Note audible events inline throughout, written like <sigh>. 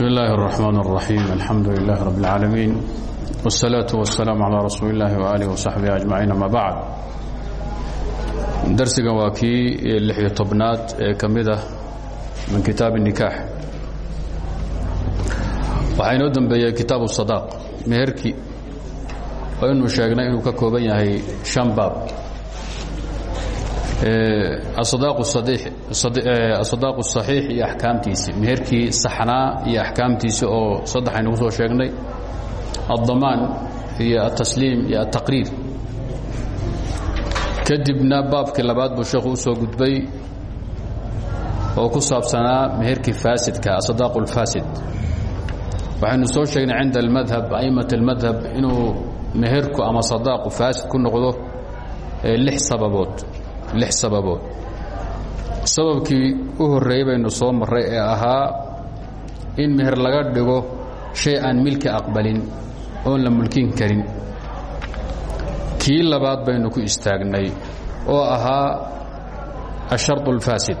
بسم الله الرحمن الرحيم الحمد لله رب العالمين والصلاة والسلام على رسول الله وآله وصحبه أجمعين أما بعد darsigan waa kii lixiyo tobnaad ee ka mid ah min kitaab الnikaax waxaa inoo dembeeyey kitaabu الصadaaq meherkii oo inuu sheegnay inuu ka kooban yahay شhan baab asadaaq saxiix eh, iyo axkaamtiisii meherkii saxnaa iyo axkaamtiisii oo saddex aynugu soo sheegnay. Addamaan iyo atasliim iyo ataqriir kadibna baabkii labaad buu sheekhu u soo gudbay oo ku saabsanaa meherkii faasidka asadaaq اlfaasid waxaynu soo sheegnay cinda almadhab a'imat almadhab inuu meherku ama sadaaqu faasid ku noqdo eh, lix sababood lix sababood. Sababkii u horreeyey baynu soo marray ee ahaa in meher laga dhigo shay aan milki aqbalin oon la mulkin karin. Kii labaad baynu ku istaagnay oo ahaa ashard اlfaasid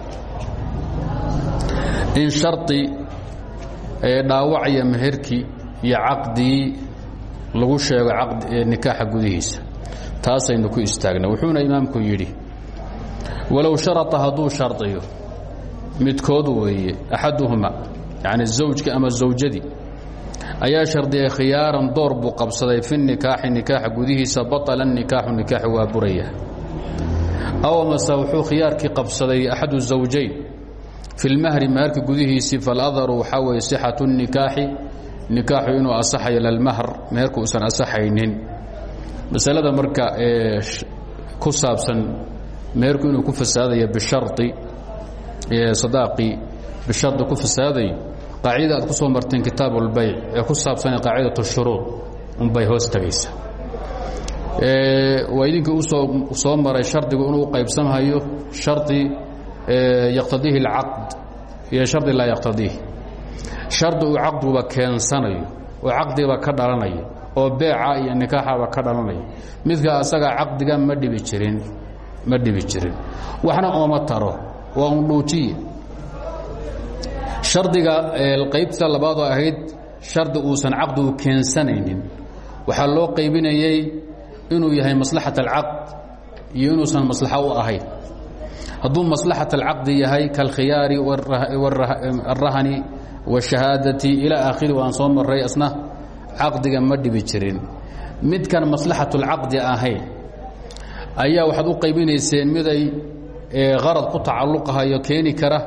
in shardi ee dhaawacaya meherkii iyo caqdigii lagu sheego nikaaxa gudihiisa taasaynu ku istaagnay. Wuxuuna imaamku yidhi walow sharaطa hadduu shardiyo midkood weeye axaduhuma yani zawjkii ama zawjadii ayaa shardiyay khiyaaran door buu qabsaday fi nikaaxi nikaaxa gudihiisa baطala nikaaxu nikaaxi waa buraya. Aw mase wuxuu khiyaarkii qabsaday axadu zawjayn fi lmahri maharka gudihiisii faladaru waxaa weeye sixatu nikaaxi nikaaxu inuu asaxayo lalmahr meherku uusan asaxaynin. Masalada marka ee ku saabsan meerku inuu ku fasaadayo biari adaaqii bishari ku fasaadayo qaacidada aad ku soo marteen kitaab ulbayc ee ku saabsana qaacidatu shuruud unbay hoos tegaysa waa idinkii u soo maray shardigu inuu qaybsamhayo hari yaqtadiihi اlcaqd iyo shardi laa yaqtadiihi shardi uu caqdiguba keensanayo oo caqdigiba ka dhalanaya oo beeca iyo nikaaxaba ka dhalanaya midka asaga caqdiga ma dhibi jirin ma dhibi jirin. Waxna ooma taro waa un dhuujiye shardiga qaybta labaadoo ahayd shardi uusan caqdigu keensanaynin. Waxaa loo qaybinayey inuu yahay maslaxat alcaqd iyo inuusan maslaxo u ahayn. Hadduu maslaxat alcaqdi yahay kalkhiyaari alrahani wاshahaadati ilaa aakhiri waan soo maray asna caqdiga ma dhibi jirin. Midkan maslaxat اlcaqdi ahayn ayaa waxaad u qaybinayseen miday arad ku tacaluqahayo keeni kara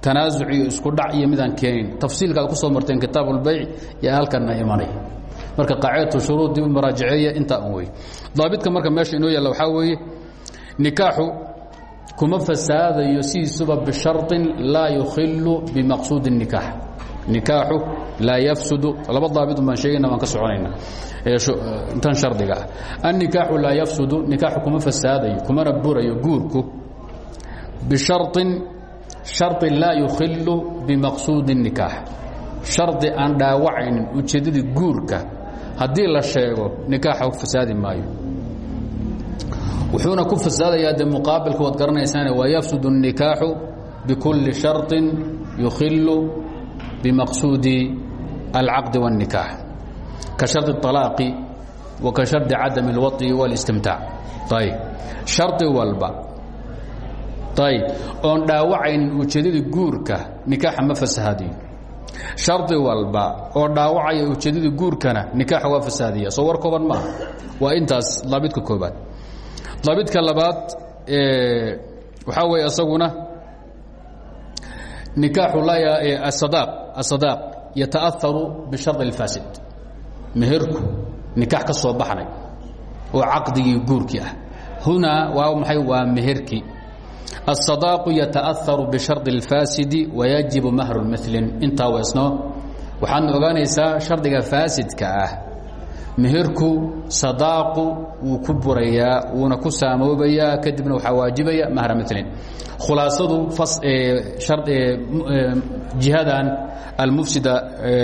tanaasuc iyo isku dhac iyo midaan keenin. Tafsiilkaad ku soo marteen kitaab ulbayc iyo halkanna imanay. Marka qaacidatu shuruud dib u maraajaceeya intaa daabidka marka meesha inoo yaalla waxaa weeye nikaaxu kuma fasaadayo sidiisuba bisharin laa yukhilu bimaqsuudi الnikaax nikaaxu laa yafsudu laba daabidun baan sheegayna waan ka soconayna tan shardiga ah annikaaxu laa yafsudu nikaaxu kuma fasaadayo kumana burayo guurku bisharin shardi laa yukhilu bimaqsuudi الnikaax shardi aan dhaawacaynin ujeeddadii guurka haddii la sheego nikaaxa fasaadi maayo wuxuuna ku fasaadayaa de muqaabilka waad garanaysaane waa yafsud الnikaaxu bikulli sharطi yukhilu bimaqsuudi alcaqdi والnikaax ka shardi الطalaaqi wa ka shardi cadam اlwaطi wاlistimtaac ayb shardi walba ayb oon dhaawacaynin ujeeddadii guurka nikaaxa ma fasahaadiyo shardi walba oo dhaawacaya ujeeddadii guurkana nikaaxa waa fasaadiya soo war kooban maaha waa intaas daabidka koobaad daabidka labaad waxaa weeye isaguna nikaaxu asadaq asadaaq yata'aharu bishari اlfaasid meherku nikaax ka soo baxnay oo caqdigii guurkii ah hunaa waa maxay waa meherkii الصداaq yتأثر بشharط الفاasد ويجiب مهر mثل intaa wsno waxaadna ogaanaysaa شhardiga faasidka ah meherku صadaaqu wuu ku burayaa wuuna ku saamoobayaa kadibna waxaa waajibaya mahra mlin khulaasadu jihadan almufsida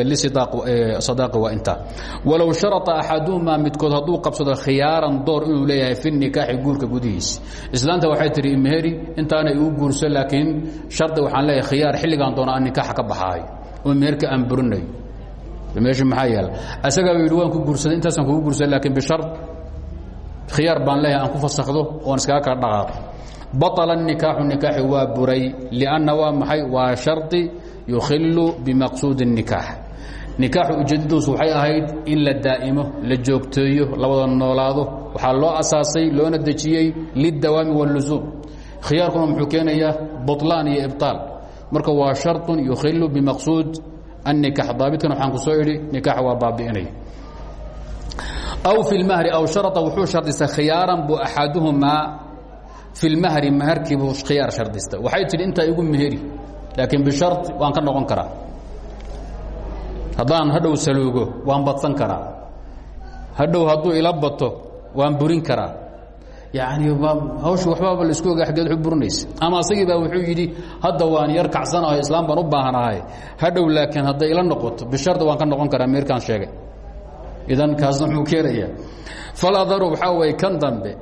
lisadaaqi waa intaa walow sharaطa axaduhumaa midkood hadduu qabsado khiyaaran door inuu leeyahay fi nikaaxi guurka gudihiisa islaanta waxay tihi meheri intaana igu guurso laakiin shardi waxaan leeyahay khiyaar xilligan doona aan nikaaxa ka baxaayo oo meherka aan burinayo meesha maxaa yaala asagaa yidhi waan ku guursaday intaasaan kugu guursaday lakin bishar khiyaar baan leeyahay aan ku fasakdo oan iskaga kala dhaqaaqo baطla الnikaaxu nikaaxi waa buray لأnna waa maxay waa shardi yukhilu bimaqsuudi الnikaax nikaaxu ujeedadiisu waxay ahayd in la daa'imo la joogteeyo labada noolaado waxaa loo asaasay loona dejiyey liلdawaami والluزuum khiyaarkuna muxuu keenayaa buطlaan iyo ibطaal marka waa sharط yukhilu bimaqsuud annikaax daabitkan waxaan ku soo idhi nikaax waa baabi'inay aw fi lmahri aw sharata wuxuu shardistay khiyaaran buu axaduhumaa fi lmahri maharkii buu khiyaar shardistay waxay tidhi intaa igu meheri laakiin bishari waan ka noqon karaa haddaan hadhow saluugo waan badsan karaa hadhow hadduu ila bato waan burin karaa yani hawshu waxbaaba la isku oga aggeed u burinaysa ama asagii baa wuxuu yidhi hadda waan yar kacsanahay islaam baan u baahanahay. Hadhow laakiin hadday ila noqoto bishardi waan ka noqon karaa meerkaan sheegay. Idan kaasna muxuu keenayaa faladaru waxaa waye kan dambe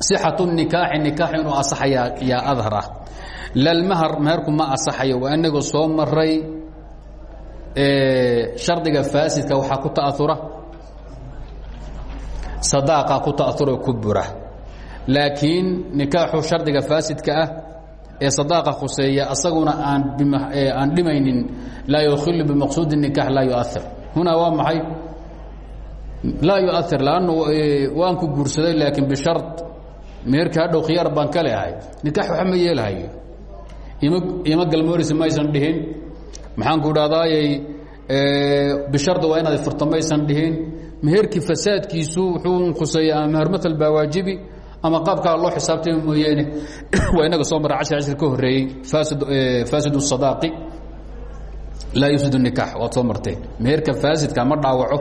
sixatu nikaaxi nikaax inuu asaxayaa yaa adhar ah lalmahar meherku ma asaxayo waa inaga soo maray shardiga faasidka waxaa ku ta'aura sadaaqa ku ta'auroo ku bura. Laakiin shardiga faasidka ah ee sadaaqa khuseeya asaguna aan aan dhimaynin laa yukhilu bimaqsuudi nikaax laa yuair hunaa waa maxay? Laa yuair lannu waan ku guursaday laakiin bishar meherka hadhow khiyaar baan ka leehay. Nikaax waxa ma yeelhayo ima galmoorisa maysan dhihin. Maxaan ku dhahdaayey bisharda waa inaad furta dhihin meherkii fasaadkiisu wuxuu khuseeya ama mehermatal baa waajibi ama qaabkaa loo xisaabtama mooyeene <coughs> waa inaga soo mara cashir cashir ka horreeyey fasid eh, sadaaqi laa yufsid nikaax waad soo marteen. Meherka faasidka ma dhaawaco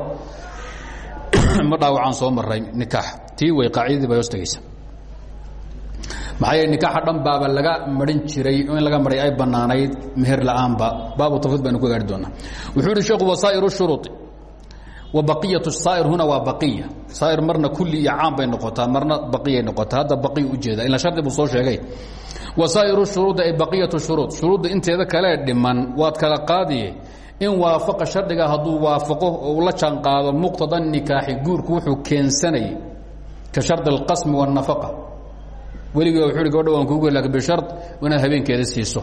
<coughs> ma dhaawacaan soo maray nikaax. Tii way qaacidadii bay hoostegeysa maxaa yeele nikaaxa dhan baaba laga marin jiray in laga maray ay bannaanayd meher la'aanba. Baabu tafriid baynu ku gaari doonaa wuxuu yidhi sheekhu wasaa'iru shuruuط baqiya saa'ir huna waa baiya saair marna kulli iyo caam bay noqotaa marna baiyay noqotaa. Hadda baiy ujeeda ila shardi buu soo sheegay. Wasaa'iru shuruudi ay baqiyatu shuruud. Shuruudda inteeda kalee dhiman waad kala qaadiye in waafaqa shardiga hadduu waafaqo oo la janqaado muqtada nikaaxi guurku wuxuu keensanayay ka shardi alqasmi waanafaqa weligii wuxuu i gabadha waan kuuge laakiin bishar inaad habeenkeeda siiso.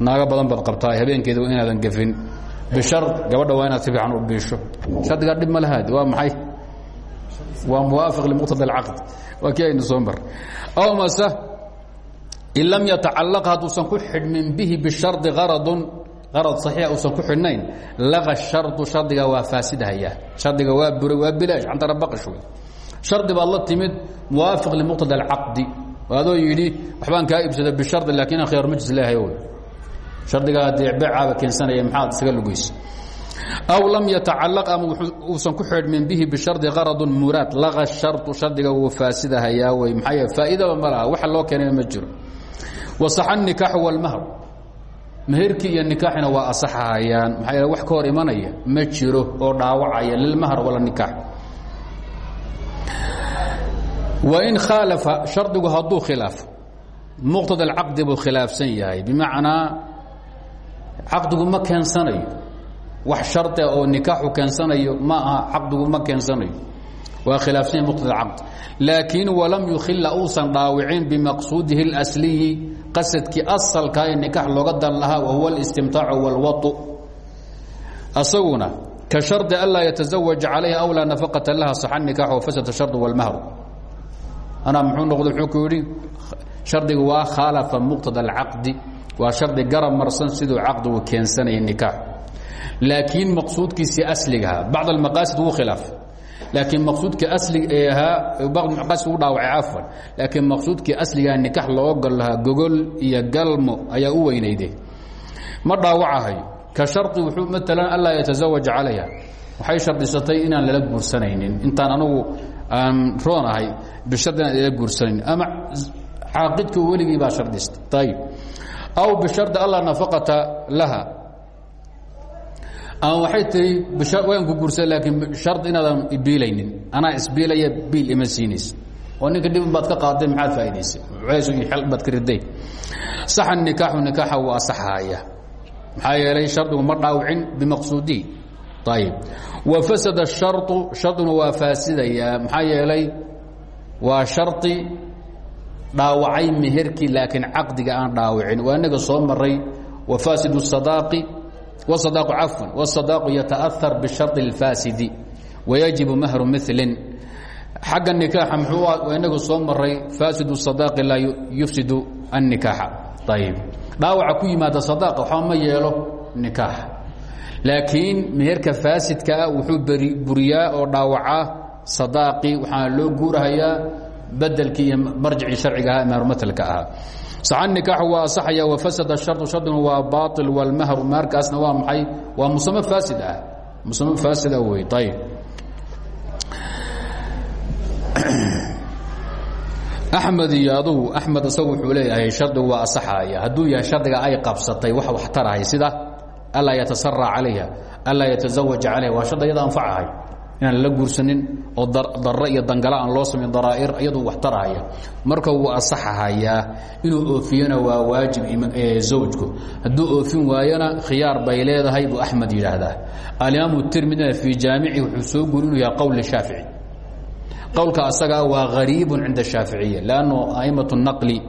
Naago badan baad qabtaa habeenkeeda inaadan gefin bishar gabadha waa inaad si fiican u biisho shardigaa dhib ma lahaad waa maxay waa muwaafiq limuqtada alcaqd waa kii aynu soo mar aw mase in lam yatacalaq hadduusan ku xidhmin bihi bishardi aradun arad saxiixa uusan ku xidhnayn laqa shardu shardiga waa faasidhayaa shardiga waa buray waa bilaash cantarabaqash wey shardi baad la timid muwaafiq limuqtada alcaqdi adoo yidhi waxbaan kaa iibsada bishardi laakiin khiyaar majlis leehay wy shardigaa dee beecaaba keensanaya maxaad isaga lugaysa? Aw lam yatacalaq ama uusan ku xidhmin bihi bishardi qaradun muraad laqa shardu shardiga wuu faasidahayaa wey maxaa yeele faa'iidaba ma laha waxa loo keenay ma jiro. Wasaxa nikaaxu walmahr meherkii iyo nikaaxina waa asaxahayaan maxaa yeele wax ka hor imanaya ma jiro oo dhaawacaya lilmahr wala nikaax wain khaalafa shardigu hadduu khilaafo muqtada alcaqdi buu khilaafsan yahay bimacnaa caqdigu ma keensanayo wax shardia oo nikaaxu keensanayo ma aha caqdigu ma keensanayo waa khilaafsan yahy muqtada alcaqd laakiin walam yukhila uusan dhaawicin bimaqsuudihi اlasliyi qasadkii asalkaa ee nikaax looga dan lahaa wahuwa اlistimtaacu wاlwau asaguna ka shardi anlaa yataزawaja calayha aw laa nafaqata laha saxa nikaax wafasad shardu wاlmahru anaa muxuu noqda wuxuu ku yidhi shardiga waa khaalafa muqtada alcaqdi waa shardi garab marsan siduu caqdigu keensanaya nikaax. Laakiin maqsuudkiisii asligaha bacd almaqaasid wuu khilaaf. Laakiin maqsuudkii asli ee ahaa maqaasid u dhaawacay cafwan. Laakiin maqsuudkii asligaha nikaax loo gol lahaa gogol iyo galmo ayaa u weynayde ma dhaawacahayo ka shardi wuxuu maalan anlaa yataزawaja calayha waxay shardisatay inaan lala guursanaynin. Intaan anugu aan roon ahay bishard inaan ila guursanayn. Ama caaqidka weligii baa shardistay. Ayib aw bishardi alla nafaqata laha ama waxay tihi waan ku guursan laakiin shard inaadan ibiilaynin anaa isbiilaya biil ima siinaysa oo ninka dhibin baad ka qaaday maxaad faa'idaysay culays iyo xel baad ka riday saxa nikaaxu nikaaxa wuu asaxaaya maxaa yeelay shardigu ma dhaawicin bimaqsuudihi ayib wa fasada الsharطu sharduna waa faasidayaa maxaa yeelay waa shardi dhaawacay meherkii laakiin caqdiga aan dhaawicin waa inaga soo maray wafaasid الصadaaqi wالصadaaqu cafwan wالصadaaqu yataأhar bالsharطi الfaasidi wayajibu mahru milin xagga nikaaxa muxuu waa inagu soo maray faasid الصadaaqi laa yufsidu الnikaaxa ayib dhaawaca ku yimaada sadaaqa waxba ma yeelo nikaaxa laakiin meherka faasidka ah wuxuu buriyaa oo dhaawacaa sadaaqi waxaana loo guurahayaa bedelkii iyo marjicii sharciga ahaa mahrumatelka ahaa. Saxan nikaaxu waa asaxaya wafasada shardu sharduna waa baail walmahru maharkaasna waa maxay? Waa musamo faasid ah. Musamo faasid ah wey ayib axmed iyo adugu axmed isagu wuxuu leeyahay shardigu waa asaxaya. Hadduu yahay shardiga ay qabsatay wax wax tarahay sida alaa yatasara calayha alaa yatazawaja calayha. Waa shardi yada anfacahay inaan lala guursanin oo darro iyo dangala aan loo samayn daraa'ir iyadu wax tarahaya marka wuu asaxahayaa inuu oofiyana waa waajib zawjku. Hadduu oofin waayana khiyaar bay leedahay buu axmed yidhaahdaa. Alimaamu tirmidina fii jaamici wuxuu soo guri inuu yahay qowl shaafici. Qowlka asagaa waa hariibu cinda shaaficiya lanno a'imat naqli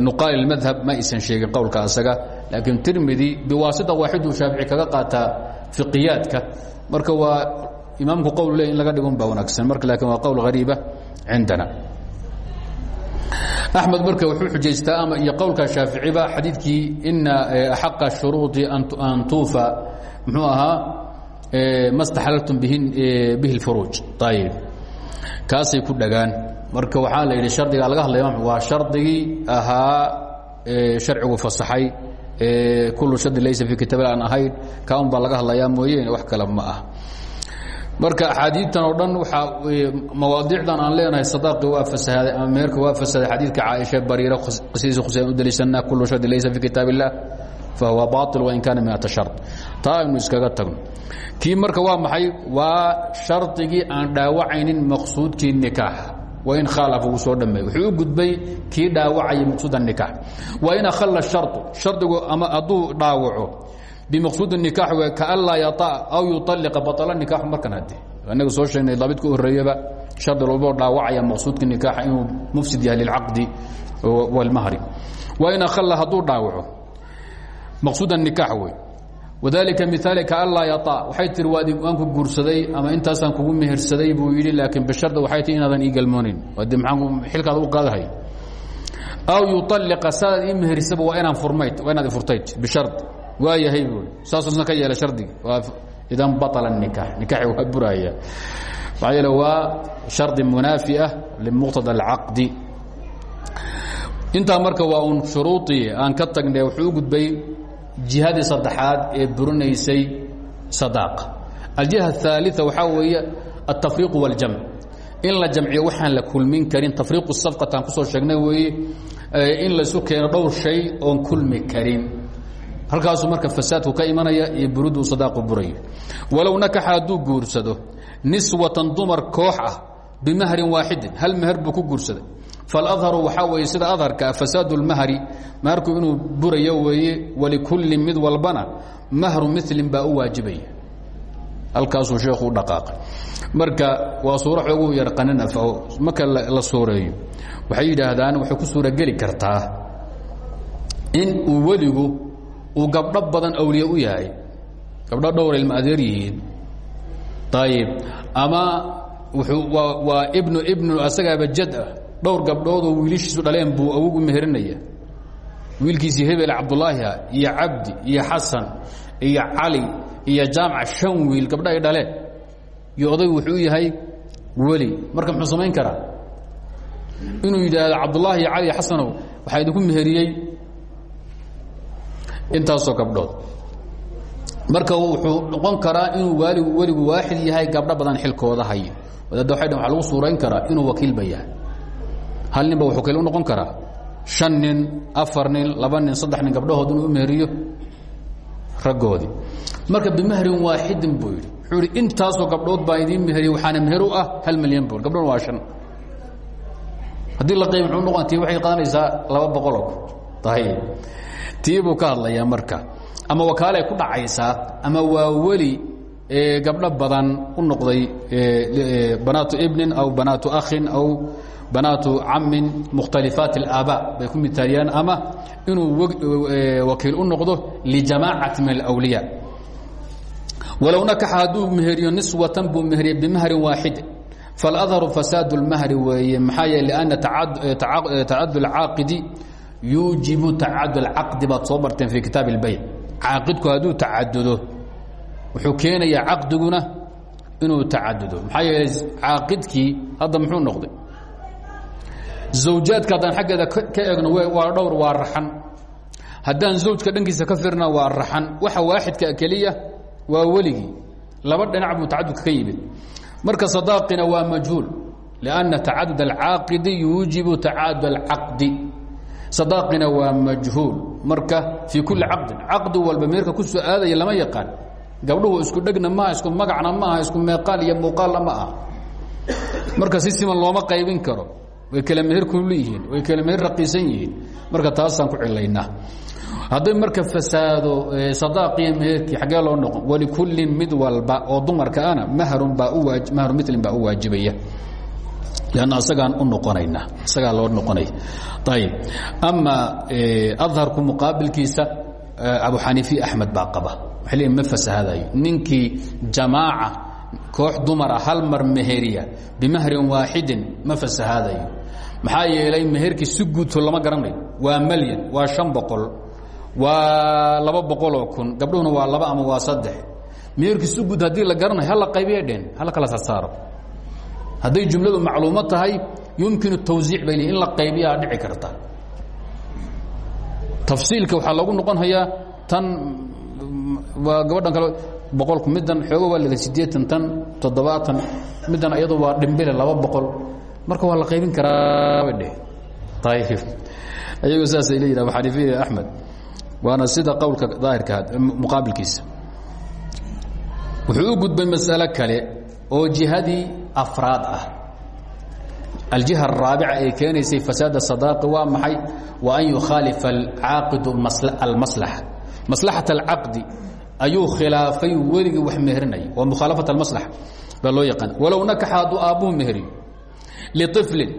nuqaal اmadhab ma aysan sheegin qowlka asaga. Laakiin tirmidi biwaasita waaxiduu shaafici kaga qaataa fiqiyaadka marka waa imaamku qowl le in laga dhigon ba wanaagsan. Marka laakiin waa qowl hariiba cindana. Axmed marka wuxuu xujaystaa ama iyo qowlka shaaficiba xadiidkii ina axaqa shuruudi an tuufa muxuu ahaa ma staxlaltum bihi اlfuruuj ayib kaasay ku dhagaan. Marka waxaa la yidhi shardiga laga hadlaya waa shardigii ahaa sharcigu fasaxay kullu shardin laysa fii kitabil aan ahayn. Ka un baa laga hadlayaa mooyeene wax kale ma ah marka axaadiidtan oo dhan waxaa mawaadiicdan aan leenahay sadaaqi waa fasahaaday ama meherka waa fasahaday xadiidka caaisha bariira qisadiisa khuseen u daliishanaa kullu shardin laysa fii kitaab illah fahuwa baail wain kaana miata shard taa aynu iskaga tagno kii marka waa maxay? Waa shardigii aan dhaawacaynin maqsuudkii nikaax wain khaalafa wuu soo dhameey wuxuu u gudbay kii dhaawacayay maqsuuda nikaax. Wain ahala shardu shardigu ama hadduu dhaawaco bimaqsuudi nikaax w kaanlaa yata aw yualiqa baala nikaaxu markan hade inaga soo sheegnay labidka horreeyaba shardi loboo dhaawacaya maqsuudka nikaaxa inuu mufsid yahay lilcaqdi walmahri wain ahala hadduu dhaawaco maqsuuda nikaax wey wadalika miaali kaan laa yaطa waxay tihi waan ku guursaday ama intaasaan kugu mehersaday buu yidhi laakiin bishardi waxay tihi inaadan ii galmoonin de maaan xilkaada u qaadahay aw yuطaliqa saadaad ii meherisaba waa inaan furmayd waa inaad ifurtayd bishard waa yahay buu saasuusna ka yeelay shardigi idan baطla الnikaax nikaaxi waa buraya maxaa yeele waa shardi munaafi ah limuqtada اlcaqdi intaa marka waa un shuruudii aan ka tagnay wuxuu u gudbay jihadii saddexaad ee burinaysay sadaaqa. Aljiha aaalia waxaa weeye altafriiqu waljamc in la jamciyo waxaan la kulmin karin tafriiqu sadqataan ku soo sheegnay weeye in laysu keeno dhowr shay oon kulmi karin. Halkaasuu marka fasaadku ka imanaya iyo buriduu sadaaqu burayo walow nakaxa hadduu guursado niswatan dumar koox ah bimahrin hal meher buu ku guursaday faladharu waxaa weeye sida adharka fasaadu اlmahri maharku inuu burayo weeye walikulli mid walbana mahru milin baa u waajibaya halkaasuu sheekhu dhaqaaqay marka waa suuro xoogu yar qaninaf oo marka la suureeyo waxay yidhaahdaan waxay ku suurogeli kartaa in uu weligu uu gabdho badan awliye u yahay gabdho dhowr ilma adeer yihiin ayib ama waa ibnu ibnu asagaaba jad ah dhowr gabdhoodoo wiilishiisu dhaleen buu awogu meherinaya. Wiilkiisii hebel cabdulaahiha iyo cabdi iyo xasan iyo cali iyo jaamac shan wiil gabdha ay dhaleen. Iyo odaygu wuxuu yahay weli. Marka muxuu samayn karaa? Inuu yidhaahdo cabdulaahi iyo cali xasanow waxaa idinku meheriyey intaasoo gabdhood. Marka wuxuu noqon karaa inuu waaligu weligu waaxid yahay gabdho badan xilkooda hayo wadaadda waxay dhan waa lagu suurayn karaa inuu wakiilba yahay hal ninba wuxuu kale u noqon karaa shan nin afar nin laba nin saddex nin gabdhahood inuu u meheriyo raggoodii. Marka bimahrin waaxidin buu yidhi. Wuxuu ihi intaasoo gabdhood baa idiin meheriye waxaana meher u ah hal milyan buu gabdhoon waa shan. Haddii la qayb muxuu noqon tii waxay qaadanaysaa laba boqoloo ayib tii buu ka hadlayaa marka. Ama wakaalay ku dhacaysaa ama waa weli gabdho badan u noqday banaatu ibnin aw banaatu akhin aw banaatu camin mukhtalifaat اlaabaa bay ku mitaaliyaan ama inuu wakiil u noqdo lijamaacati min اlأwliya walow nakaxa hadduu meheriyo niswatan buu meheriye bimahrin waaxid faاladharu fasaad اlmahri weeye maxaa yeele ana tacadul caaqidi yuujibu tacadul caqdi baad soo barteen fii kitaab اlbayc caaqidku hadduu tacadudo wuxuu keenayaa caqdiguna inuu tacadudo maxaa yeele caaqidkii hadda muxuu noqday zawjaadka haddaan xaggeeda ka egno waa dhowr waa raxan haddaan zawjka dhankiisa ka firna waa raxan waxa waaxidka keliya waa weligii laba dhinac buu tacadudka ka yimid marka sadaaqina waa majhuul lianna tacadud alcaaqidi yuujibu tacadud alcaqdi sadaaqina waa majhuul marka fii kulli caqdin caqdi walba meerka ku soo aadaya lama yaqaan gabdhuhu isku dhegna maaha isku magacna maaha isku meeqaal iyo muuqaalna ma aha marka si siman way kala meher kulu yihiin way kala meher raqiisan yihiin. Marka taasaan ku cilaynaa hadday marka fasaado sadaaqiyo meherkii xaggee loo noqon walikullin mid walba oo dumarka ana mahrun baa u waa mahru milin baa u waajibaya. Lanna asagaan u noqonayna isagaa loo noqonaya ayib ama adharku muqaabilkiisa abu xaniifi axmed baa qaba. Waxay leeyiin ma fasahaadayo ninkii jamaaca koox dumara hal mar meheriya bimahrin waaxidin ma fasahaadayo. Maxaa yeelay meherkii si guudto lama garanayo waa malyan waa شhan boqol waa laba boqoloo kun gabdhuhuna waa laba ama waa saddex. Meherkii si guud haddii la garanayo hala qaybiya dheen hala kala sasaaro. Hadday jumladu macluumo tahay yumkinu tawsiic bay in la qaybiyaa dhici karta. Tafsiilka waxaa loogu noqon hayaa tan waa gabadhan kale boqolku middan xoogo waa lada sideetan tan toddobaatan. Middan iyadu waa dhimbile laba boqol. Marka waa la qaybin karaa dheh. Ayib ayagu saasay leeyihiin abu xaniifiya axmed. Waana sida qowlka daahirka muqaabilkiisa. Wuxuu gudbay mas'alo kale oo jihadii afraad ah. Aljiha araabica ee keenaysay fasaada sadaaqi waa maxay? Wa an yukhaalifa alcaaqidu almaslaxa ayuu khilaafay weligii wax meherinaya waa mukhaalafat almaslaxa baa loo yaqaan. Walow nakaxa hadduu aabbuhu meheriyo liطiflin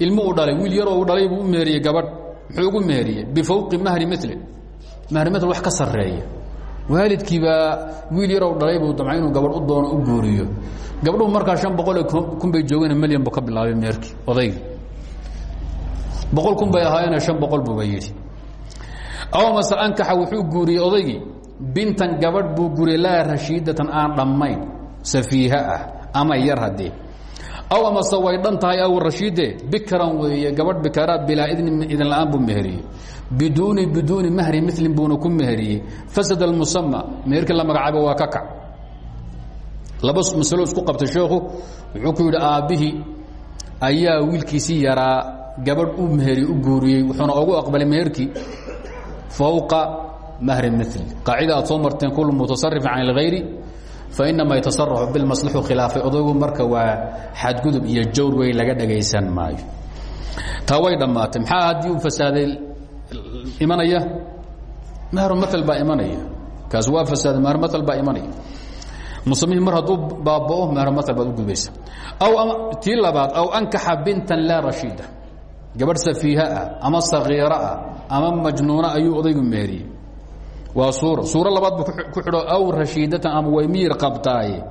ilmo uu dhalay wiil yaroo u dhalay buu u meheriyey gabadh muxuu ugu meheriyey bifawqi mahri milin mahri mil wax ka sarreeya. Waalidkiibaa wiil yarow dhalay buu damca inuu gabadh u doono u guuriyo. Gabdhuhu markaa an boqol kun bay joogeen milyan bu ka bilaabay meerkii odaygi boqol kun bay ahaayeene an boqol buuba yidhi. Aw mase ankaxa wuxuu guuriyey odaygii bintan gabadh buu guuriyey laa rashiidatan aan dhammayn safiiha ah ama yar haddee aw amase way dhan tahay aw rashiide bikran weeye gabadh bikaraa bilaa idnin idin la'aan buu meheriyey. Biduuni biduuni mahri milin buuna ku meheriyey. Fasad almusama meherkii la magacaaba waa ka kac laba masalo isku qabtay sheekhu. Wuxuu ku yidhi aabbihii ayaa wiilkiisii yaraa gabadh u meheri u guuriyey. Wuxuuna ugu aqbalay meherkii fowqa mahri mil qaacida aad soo marteen kul mutasarifin can اlhayri fainama yatasaraxu bilmaslaxu khilaafay odaygu marka waa xadgudub iyo jawr wey laga dhagaysan maayo taa way dhammaatay maxaa haddii uu fasaaday imanaya mahru maal baa imanaya kaas waa fasaaday mahru maal baa imanaya muslimiin mar hadduu baabao mahru maal baad u gudbaysa aw tii labaad aw ankaxa bintan laa rashiida gabadh safiiha ah ama sakiira ah ama majnuuna ayuu odaygu meheriyey waa suuro. Suuro labaad buu ku xidho aw rashiidatan ama way miyir qabtaaye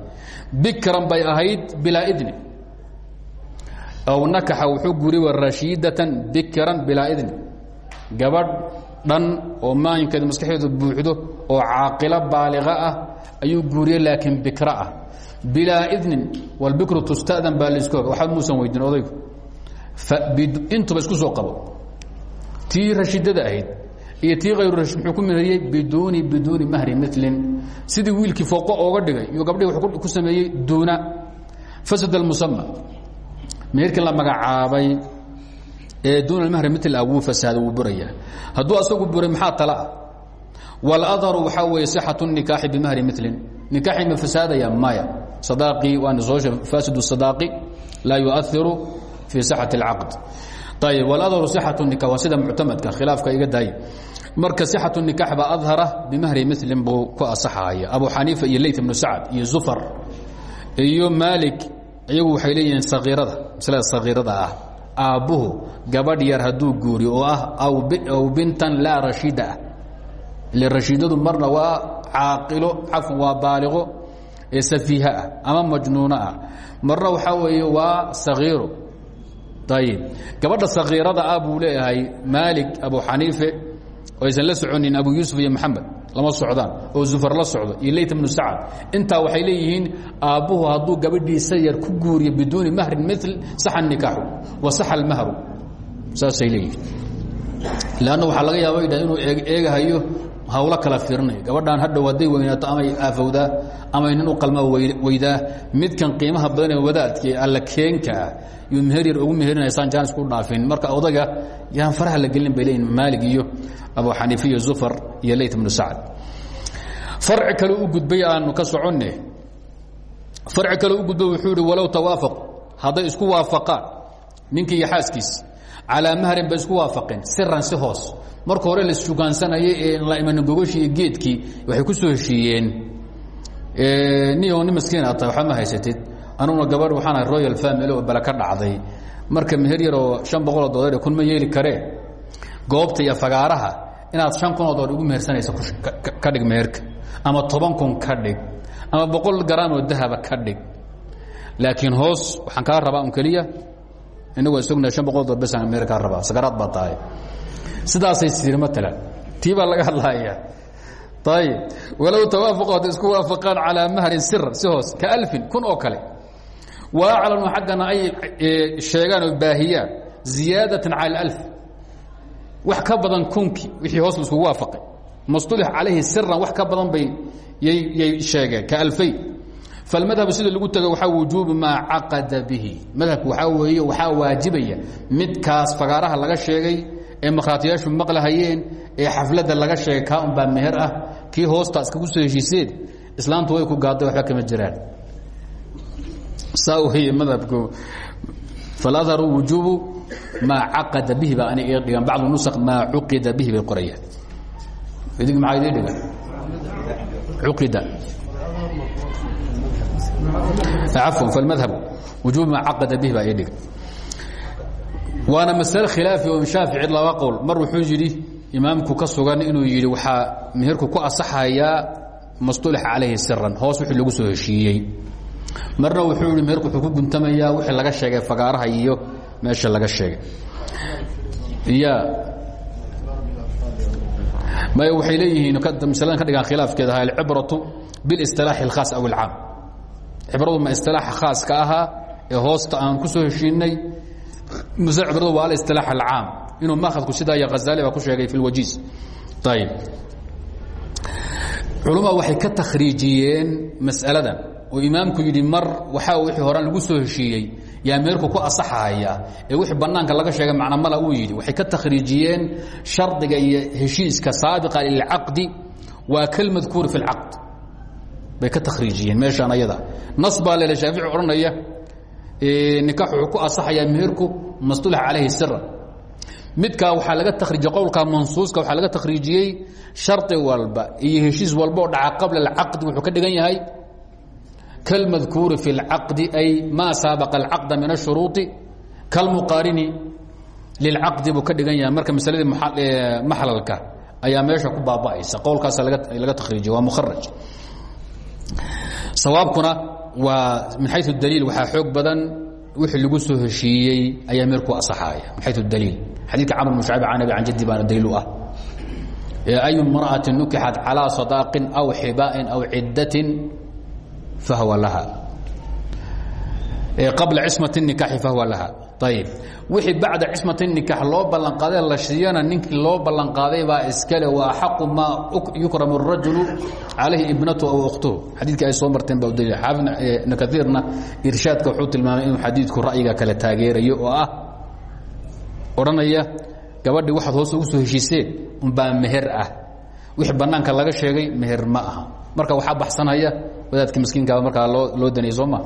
bikran bay ahayd bilaa idni. Aw nakaxa wuxuu guriy rashiidatan bikran bilaa idni. Gabadh dhan oo maayinkeedu maskaxeedu buuxdo oo caaqilo baaliqa ah ayuu guuriyey laakiin bikra ah. Bilaa idnin walbikru tustadan baa la isku og waxba muusan weydin odaygu. Intuba isku soo qabo. Tii rashiidada ahayd iyo tii meheriyey biduuni biduuni mahri milin sidii wiilkii fooqo ooga dhigay iyo gabdhihi wuxuu ku sameeyey duuna. Fasad almusama meherkii la magacaabay ee duuna mahri mil wuu fasaada wuu burayaa. Hadduu asagu buray maxaa tala? Waladharu waxaa weeye sixatu nikaaxi bimahri milin nikaaxii ma fasaadaya? Maya. Sadaaqii waana soo sheeg fasid sadaaqi laa yuairu fii sixati اlcaqd ayb waladharu sixatu nikah waa sida muctamadka khilaafka iga daaya marka sixatu nikaax baa adhara bimahri milin buu ku asaxaya abu xaniifa iyo leyt ibnu sacad iyo zufar iyo maalik iyagu waxay leeyihiin sakiirada maslada sakiirada ah. Aabbuhu gabadh yar hadduu guuriyo oo ah aw bintan laa rashiida ah ile rashiidadu marna waa caaqilo cafwan waa baaliqo ee safiiha ah ama majnuuno ah. Marna waxaa weeye waa sakiiro ayib gabadha sakiirada ah buu leeyahay maalik abu xaniife oo aysan la soconin abu yuusuf iyo maxamed lama socdaan oo zufar la socdo iyo leyt bnu sacad. Intaa waxay leeyihiin aabbuhu hadduu gabadhiisa yar ku guuriyo biduuni mahrin mil saxa nikaaxu wa saxa almahru. Saasay leeyihiin. Lanna waxaa laga yaaba inuu eegahayo hawlo kala fiirinayo gabadhan hadhow hadday weynaato amay aafowdaa amay nin u qalma weydaa midkan qiimaha badan ee wadaadka ee alla keenka ah yuu meher yar ugu meherinaysaan jaanis ku dhaafin. Marka odaga yaan faraha la gelin bay leeyihiin maalig iyo abu xaniifa iyo zufar iyo leyt bnu sacd. Farci kale u gudbay aanu ka soconne. Farci kale u gudbay wuxuu ihi walow tawaafaqu hadday isku waafaqaan ninkii iyo xaaskiis calaa mahrin bay isku waafaqeen siran si hoos marka hore laisjugaansanayay ee la imanin gogoshii iyo geedkii waxay ku soo heshiiyeen niyo nin maskiin aad tahay waxba ma haysatid. Anuguna gabadh waxaan ahay royal family oo bale ka dhacday. Marka meher yar oo shan boqoloo doollar kun ma yeeli karee goobta iyo fagaaraha inaad shan kunoo doollar ugu mehersanaysa ka dhig meherka. Ama toban kun ka dhig. Ama boqol garaam oo dahaba ka dhig. Laakiin hoos waxaan kaa rabaa un keliya. Inagu isogna an boqol dolar bes meher kaa rabaa. Sagaraad baa tahay sidaasay siri maalan tii baa laga hadlaya ayib walow tawaafaqu hadday isku waafaqaan calaa mahrin sira si hoos ka alfin kun oo kale. Wa aclanu xaggana ay sheegaan oo baahiyaan ziyaadatan cala alf. Wax ka badan kunki wixii hoos la iskugu waafaqay. Mastulix calayhi siran wax ka badan bay yay sheegeen ka alfayn falmadhabu sida lagu tego waxaa wujuubu maa caqada bihi. Madhabku waxaa weeye waxaa waajibaya midkaas fagaaraha laga sheegay ee makhraatiyaashu maqlahayeen ee xafladda laga sheegay kaa unbaa meher ah kii hoosta iskagu soo heshiiseen islaamtu way ku gaadday waxba kama jiraan. Saa weye madhabku faladharu wujuubu maa caqada bihi baa aniga dhigan bacdu nusakh maa cuqida bihi bay qorayaan. Idig maxaa idii dhigan cuqida. Cafwan falmadhabu wujuubu maa caqada bihi baa ii dhigan waana masale khilaafi oo shaafici laba qowl. Mar wuxuu yidhi imaamku ka sugan inuu yidhi waxaa meherku ku asaxayaa mastulix calayhi siran hoos wixii lagu soo heshiiyey. Marna wuxuu yidhi meherku wuxuu ku guntamayaa wixii laga sheegay fagaaraha iyo meesha laga sheegay. Ya may waxay leeyihiin masaladan ka dhigaan khilaafkeeda ahaa alcibratu bilistilaaxi alkhaas aw alcaam? Cibradu ma istilaaxa khaaska ahaa ee hoosta aan ku soo heshiinay muse cibradu waa alistilaax alcaam. Inuu makhadku sidaa iyo khazali baa ku sheegay fi lwajiis ayib culumadu waxay ka takhriijiyeen mas'aladan. Oo imaamku yidhi mar waxaa wixii horaan lagu soo heshiiyey yaa meerku ku asaxahaya ee wixii bannaanka laga sheegay macna mala uu yidhi. Waxay ka takhriijiyeen shardiga iyo heshiiska saabiqa lilcaqdi waa kalmadkuuri fi اlcaqd bay ka takhriijiyeen meeshaan ayada. Nas baa lele shaafici odhanaya nikaax wuxuu ku asaxayaa meherku mastulax calayhi sira midkaa waxaa laga takhriijiyey qowlka mansuuska waxaa laga takhriijiyey shardi walba iyo heshiis walba oo dhaca qabla alcaqdi wuxuu ka dhigan yahay kalmadkuuri fi اlcaqdi ay maa saabaqa alcaqda min ashuruuطi kalmuqaarini lilcaqdi buu ka dhigan yahay. Marka masaladii maxlalka ayaa meesha ku baaba'aysa. Qowlkaasa laga takhriijiye waa mukharaj sawaabkuna waa min xayu daliil waxaa xoog badan wixii lagu soo heshiiyey ayaa meer ku asaxaaya min xayu daliil xadiidka camr bn shacib can abi can jaddi baana daliil u ah ayu imra'ati nukixat calىa صadaaqin aw xibaaءin aw ciddatin fahwa laha qabla cismat الnikaaxi fahwa laha ayib wixii bacda cismati nikaax loo ballanqaaday la siiyana ninkii loo ballanqaaday baa iskale wa axaqu maa yukramu rajulu calayhi ibnatu aw ukhtuhu. Xadiidka ay soo marteen baa udaliil xaafid ibnu kaiirna irshaadka wuxuu tilmaamay inuu xadiidku ra'yiga kale taageerayo oo ah odhanaya gabadhi waxaad hoos ugu soo heshiiseen unbaa meher ah. Wixii bannaanka laga sheegay meher ma aha. Marka waxaa baxsanhaya wadaadka miskiinkaaba markaa loo loo danayay soo ma?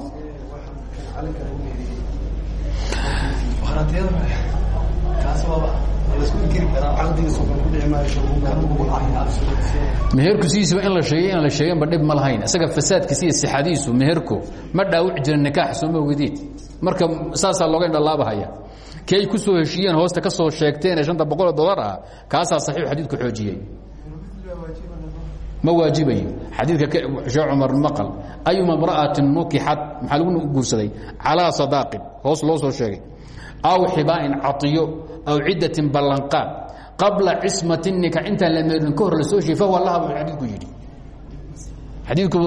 Meherku sidiisaba in la sheegay in la sheeganba dhib ma lahayn. Isaga fasaadkiisa iyo sixadiisu meherku ma dhaawici jirin nikaax sooma ogediid marka saasaa looga indhalaabahaya kii ay ku soo heshiiyeen hoosta ka soo sheegteen ee shanta boqoloo dolar ah kaasaa saxiix xadiidku xoojiyey. Ma waajibayo. Xadiidka shee cumar maqal ayuma mra'atin nukixat maxaa lagu guursaday? Calaa sadaaqin hoos loo soo sheegay aw xibaa'in caiyo aw ciddatin ballanqaad qabla cismati nika intaan la meerin ka hor la soo sheegay fahuwa laha buu xadiidku yidhi xadiidku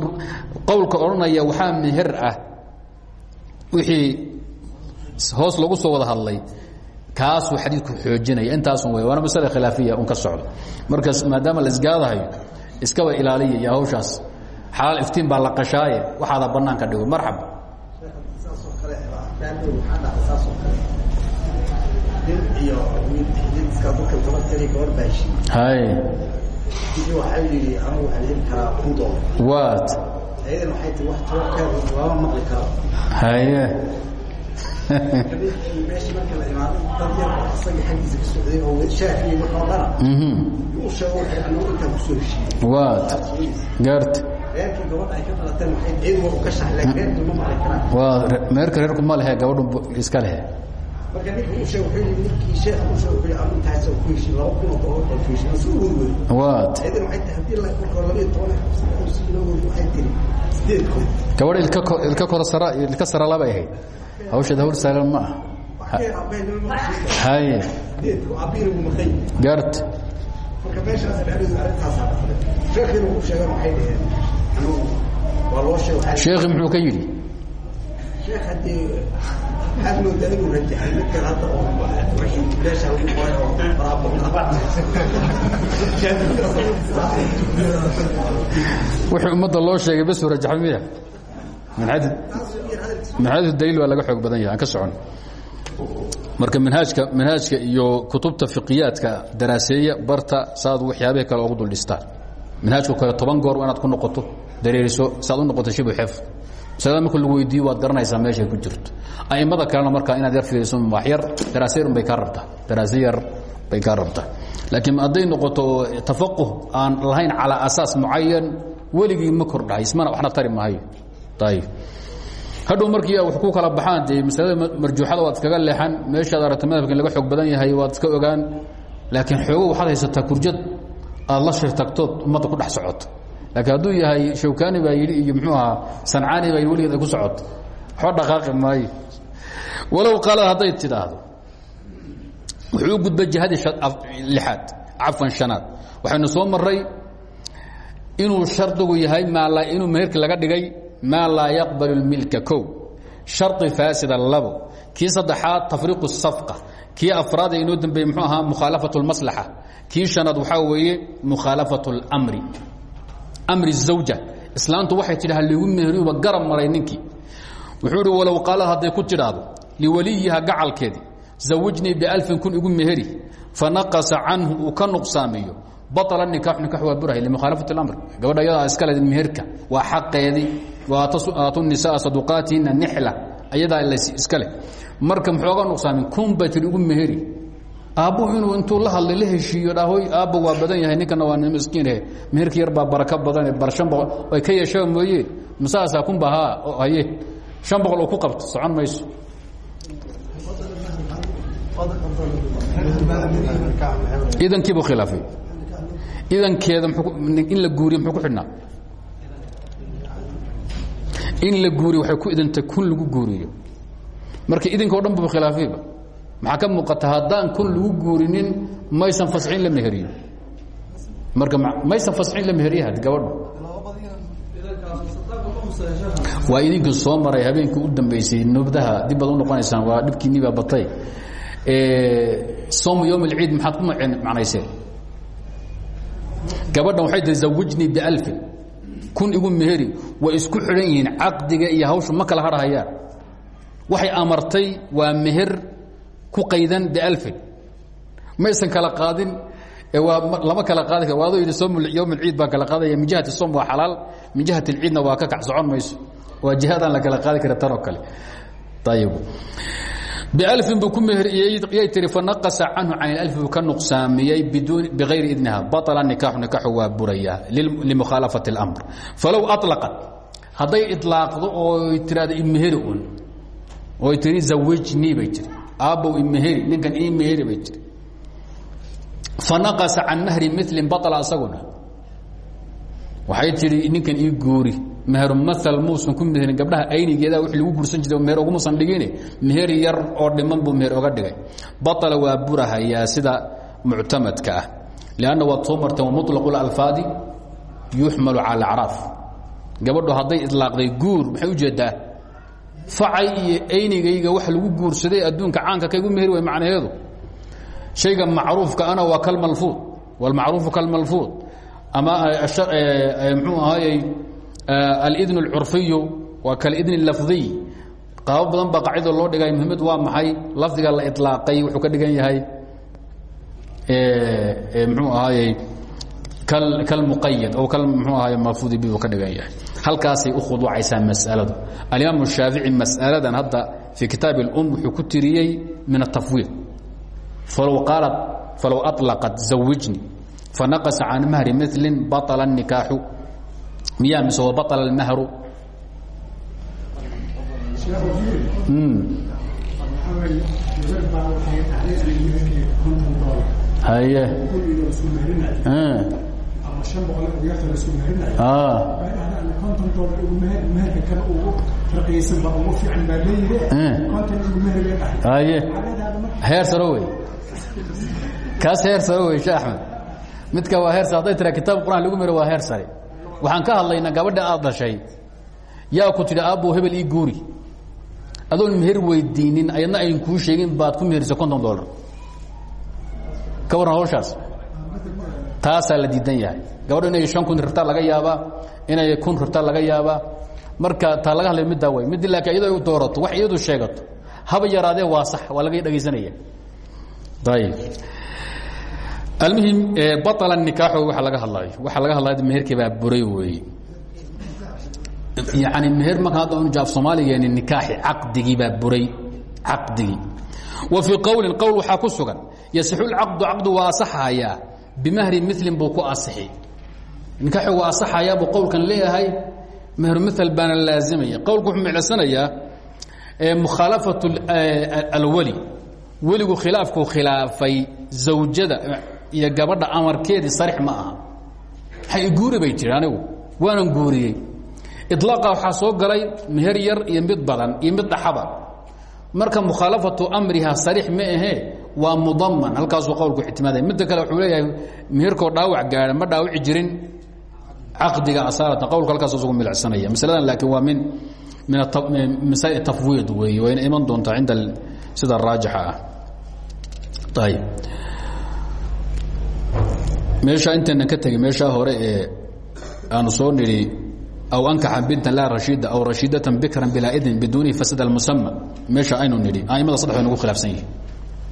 qowlka odhanaya waxaa meher ah wixii hoos lagu soo wada hadlay kaasuu xadiidku xoojinaya intaasun wey waana masale khilaafiya un ka socdo markaas maadaama la isgaadahayo iskaba ilaaliya iyo hawshaas xalaal iftiin baa la qashaaye waxaada banaanka dhigo marxaba hay. Waad haye waad gaarta waa meerka reerku ma lehe gabadhu iska lehe waad gabadh ilka koro sara ilka sara labay ahayd hawsheed hawl saalan ma. Ah haye gaart sheekhi muxuu ka yidhi wixii ummadda loo sheegay bas rajaxo miya. Minhaaj daliil waa laga xoog badan yahay aan ka socon. Marka manhaajka manhaajka iyo kutubta fiqiyaadka daraaseeya barta saad waxyaabaha kale ugu dul dhistaan manhaajku kale toban goor inaad ku noqoto dareeriso saad u noqoto shibu xef masalada marka lagu weydiiyo waad garanaysaa meeshay ku jirto. A'immada kalena markaa inaad yar fiiriso wax yar daraase yarun bay kaa rabtaa. Daraase yar bay kaa rabtaa. Laakiin hadday noqoto tafaquh aan lahayn calaa asaas mucayan weligii ma kordhahay ismana waxna tari maayo. Ayib hadhow markii wax ku kala baxaan dee masalada marjuuxada waad iskaga leexan meeshaad aragta madhabka in laga xoog badan yahay waad iska ogaan laakiin xoogo waxaad haysataa kurjad aad la shir tagtood ummadda ku dhex socoto laakiin hadduu yahay shawkani baa yidhi iyo muxuu ahaa sancaani baa yidhi weligeed ay ku socoto waxba dhaqaaqi maayo walow qaalad hadday tidhaahdo wuxuu u gudbay jihadii lixaad cafwan shanaad waxaynu soo maray inuu shardigu yahay maala inuu meherki laga dhigay maa laa yaqbal اlmilka kow shardi faasida labo kii saddexaad tafriiqu الsafqa kii afraad ee inoo dambeeyey mxuu ahaa mukhaalafaة اlmaslaxa kii shanaad waxaa weeye mukhaalafaة اlmri mri الزawja islaantu waxay tidhi haligu meheriuba garab maray ninkii wuxuu ihi walow qaalad hadday ku tidhaahdo liwaliyiha gacalkeedii zawijnii bialfin kun igu meheri fanaqasa canhu uu ka nuqsaamiyo baطla nikaax nikaax waa burahay limukhaalafati اlamr gabadha ayadaa iskale meherka waa xaqeedii waatu nisaa saduqaatihina nixla ayadaa iska leh marka muxooga nuqsaamin kun bay tii igu meheri aabbuhu inuu intuu la hadlay la heshiiyo dhahoy aabba waa badan yahay ninkana waa nin miskiinhe meherka yar baa barako badane bar an boqol ay ka yeeshaba mooye. Masaasaa kunba haa haye shan boqol oo ku qabto socon mayso. Idankiibuu khilaafay. Idankeeda in la guuriyo muxuu ku xidhnaa. In la guuriyo waxay ku idantay kun lagu guuriyo. Marka idinka o dhan bu khilaafayba maxaa ka muuqata haddaan kun lagu guurinin maysan fasxin la meheriyo? Marka maysan fasxin la meheriya had gabadhu. Waa idinkii soo maray habeenkii u dambaysay nubdaha dib baad u noqonaysaan waa dhibkiinibaa batay. Som yom اlciid maxaad ku macnayseen gabadhan waxay tii zawijnii bialfin. Kun igu meheri way isku xidhan yihiin caqdiga iyo hawshu ma kala harhayaan waxay amartay waa meher ku qaydan bialfin maysan kala qaadin waa lama kala qaadi kar waadoo yidhi som yowm اlciid baan kala qaadaya min jihati som waa xalaal min jihati اlciidna waa ka kac socon mayso waa jihadaan la kala qaadi kara tan oo kale ayib bialfin buu ku mehriyey tiri fanaqasa canhu can alfi buu ka nuqsaamiyey bigayri idniha baطla nikaaxu nikaaxu waa buraya limukhaalafati اlamr falow aطlaqat hadday iطlaaqdo oo tiraado imeheri un oo tiri zawijnii bay tiri aabbow imeheen ninkan ii meheri bay tiri fanaqasa can mahri milin bala asaguna. Waxay tidhi ninkan ii guuri meheru maal muusan ku meherin gabdhaha aynigeeda w lagu guursan jiray meher ugumusan dhigine meher yar oo dhiman buu meher oga dhigay. Bala waa burahayaa sida muctamadka ah. Lanna waa tumartan wamulaqu alfaadi yuxmalu cala acraaf gabadho hadday ilaaqday guur maxay u jeedaa facay iyo aynigayga wax lagu guursaday adduunka caanka kaygu meheri way macnaheedu shayga macruufka ana waa kalmalfuud wاlmacruufu kalmalfuud ama mxuu ahaayey alidn اlcurfiyu waa kalidn اlafdiy qaabo badan baa qaacidada loo dhigay muhimad waa maxay lafdiga la iطlaaqay wuxuu ka dhigan yahay mxuu ahaayey kalmuqayad o mxuu ahaay malfuudi bi ka dhigan yahay halkaasay u khuduucaysaa mas'aladu alimaam الshaafici mas'aladan hadda fii kitaab اlum wuxuu ku tiriyey min الtafwiid falow qaalat falow aطlaqat zawijni fanaqasa can mahri mili baطla الnikaaxu miyaa mise wa baطla اlmahru haye haye heer saro wey. Kaas heer saro wey shee axmed. Midka waa heer sare hadday tira kitaab quraan lagu mero waa heer sare. Waxaan ka hadlaynaa gabadha aad dhashay. Yaa ku tidhi aabbow hebel ii guuri. Adoon meher weydiinin ayadna ayn kuu sheegin baad ku meherisa konton dolar ka warran hawshaas. Taasaa la diidan yahay. Gabadho inay shan kun rabtaa laga yaabaa inay kun rabtaa laga yaabaa. Marka taa laga hadlay middaa way. Mid laakiin iyadoo doorato wax iyadu sheegato. Haba yaraadee waa sax waa laga dhegaysanaya ayib almuhim baطla nikaaxo waxa laga hadlaayo waxa laga hadlaya meherkii baa buray weeye yani meher marka hadda unu jaaf soomaaligeeni nikaaxi caqdigii baa buray. Caqdigii. Wa fii qowlin qowl waxaa ku sugan. Yasixu lcaqdu caqdu waa asaxayaa bimahri milin buu ku asixi nikaaxi waa asaxayaa buu qowlkan leeyahay. Mehru mil baana laazimaya. Qowlku wuxuu miclasanayaa mukhaalafatu alweli weligu khilaafkuu khilaafay zawjada iyo gabadha amarkeedii sarix ma aha. Maxay guuri bay jiri anigu. Waanan guuriyey. Ilaaqa waxaa soo galay meher yar iyo mid badan iyo mid dhaxaba. Marka mukhaalafatu amriha sariix ma ahee waa mudaman halkaasuu qowlku ixtimaaday midda kale wuxuu leeyahay meherkoo dhaawac gaadha ma dhaawici jirin caqdiga asaalatan qowlku halkaas isugu milicsanaya masaladan laakiin waa min min masaa'il tafwiid weeye wayna iman doontaa cinda sida raajixa ah. Meesha intaynan ka tegin meeshaa hore ee aanu soo nidhi aw ankaxa bintan laa rashiida aw rashiidatan bikran bilaa idin biduunihi fasad almusama meesha aynu nidhi aimada saddex way khilaafsan yihiin.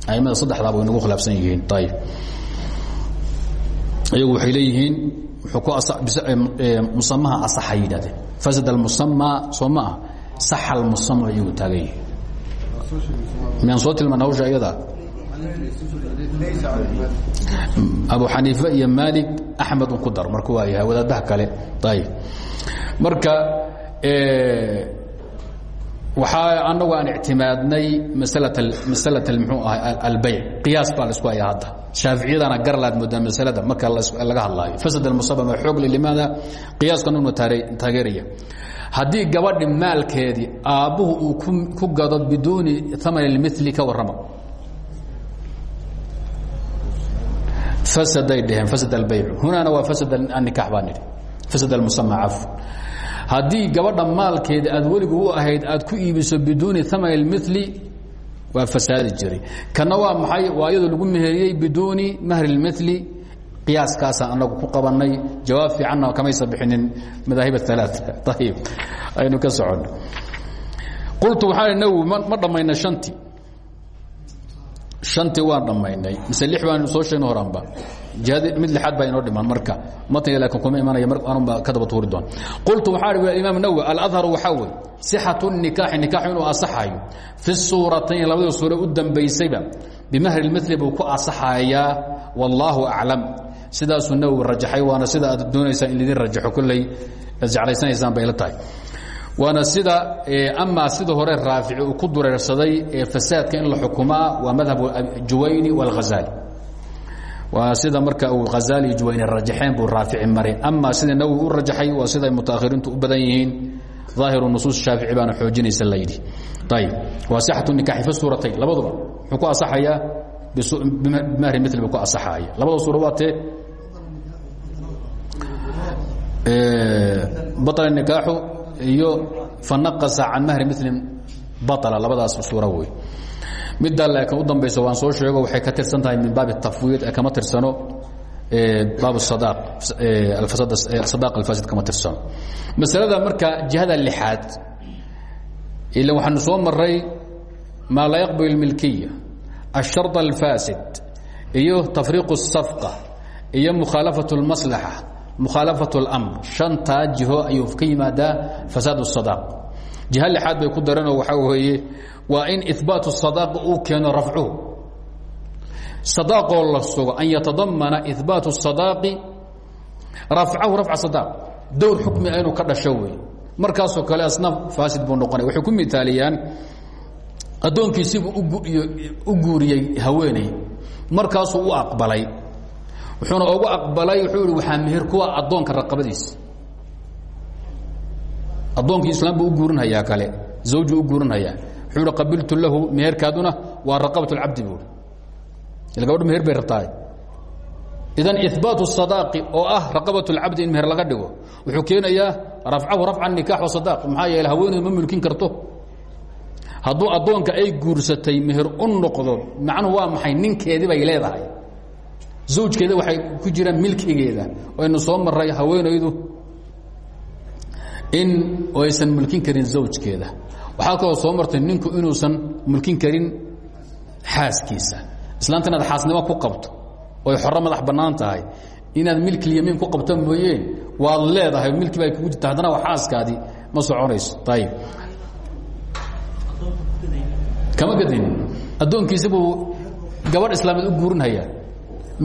Aimada saddexdaaba way nagu khilaafsan yihiin. Ayib iyagu waxay leeyihiin musamaha asaxa yidhahdeen. Fasad almusama soo ma ah saxa almusama iyagu taagan yihiin miyaan soo tilmaana hawsha iyadaa abu xaniife iyo maalik axmed un ku waa yahay wadaadaha kale. Ayib marka waxaa anagu aan ictimaadnay masala mxuu ahay albayc qiyaas baa la isku haya shaaficiyadana garlaad moodaa masalada marka laga hadlaayo. Fasad almusabama xoogle limaada qiyaaskan unu taageeraya. Haddii gabadhi maalkeedii aabbuhu uu ku gado biduuni aman اlmili ka warrama fasaday dheheen fasad albayc hunaana waa fasad annikaax baa nidhi. Fasad almusama cafw. Haddii gabadha maalkeeda aad weligu u ahayd aad ku iibiso biduuni aman اlmili waa fasaadi jiray kana waa maxay? Waa iyadoo lagu meheriyey biduuni mahri اlmili qiyaaskaasaan anagu ku qabanay jawaab fiicanna kamaysa bixinin madaahib aلaa ayib aynu ka socono qultu waxaa nawi ma dhammayna shantii shantii waan dhammaynay. Mise lix baanu soo sheegna horanba mid lixaad baa inoo dhiman marka. Matniga laakiin kuma imanaya mar anunba ka daba tuuri doon. Qultu waxaa ihi imaam nawowi alahharu waxaa weeye sixatu nikaaxi nikaaxu inuu asaxayo fi suuratayn labadii suure u dambaysayba bimahri lmili buu ku asaxayaa wallaahu aclam sidaasuu nawowi rajaxay waana sida aad doonaysaa in lidin rajaxo kolley ad jeclaysanaysaan bay la tahay. Waana sida amaa sida hore raafici ku dureersaday ee in la xukumaa waa madhab juwayni wاlghazali waa sida marka uu khazali juwayni rajaxeen buu raafici marin ama sida nawowi u rajaxay waa siday mutaahiriintu u badan yihiin. Aahiru nusuus shaafici baana xoojinaysa la yidhi. Ayb waa sixatu nikaaxi fi suuratayn labaduba muxuu ku asaxayaa bimahri mil buu ku asaxaaya labada suura waa tee baطla nikaaxu iyo fanaqasa can mahri milin baطla labadaas suura wey middaa laakiin u dambaysa waan soo sheego waxay ka tirsan tahay min baab الtafwiid ee kama tirsano baab sadaq alfasid kama tirsano masalada marka jihada lixaad ila waxaanu soo maray maa laa yaqbal اlmilkiya الsharط الfaasid iyo tafriiq الsafqa iyo mukhaalafaة الmaslaxa mukhaalafaة اlamr shantaa jiho ayuu ka yimaadaa fasaad الsadaq jiha lixaad bay ku dareenoo waxaa weeye waa in ibaat sadaaqa uu keeno rafcuhu sadaaqoo la sugo an yatadamana ibaat sadaaqi rafcahu rafca sadaaq dowr xukmia ah inuu ka dhasho wey markaasoo kale asnaaf faasid buu noqonaya waxay ku mitaaliyaan addoonkii u guuriyey haweeney. Markaasuu u aqbalay. Wuxuuna ugu aqbalay wuxuu ihi waxaa mehir kuwa addoonka raqabadiisa addoonkii islaam buu kale. Zawjuu u wuxuu ihi qabiltu lahu meherkaaduna waa raqabat اlcabdi buui il gabadhu meher bay rabtaay idan ibaat الsadaqi oo ah raqabat اlcabdi in meher laga dhigo wuxuu keenayaa rafcahu rafca nikax wasadaq maxaa yeele haweeneyd ma mulkin karto hadduu addoonka ay guursatay meher u noqdo macnuhu waa maxay ninkeedii bay leedahay zawjkeeda waxay ku jiraan milkigeeda aynu soo maray haweenaydu in aysan mulkin karin zawjkeeda waxaa kaloo soo martay ninku inuusan mulkin karin xaaskiisa. Islaanta inaad xaasnimo ku qabto oy xoro madax bannaan tahay inaad milkilyamiin ku qabto mooyeen waad leedahay milki bay kugu jirta. Haddana waa xaaskaadii ma soconayso. Ayib kama gadin. Addoonkiisi buu gabadh islaameed u guurinhayaa.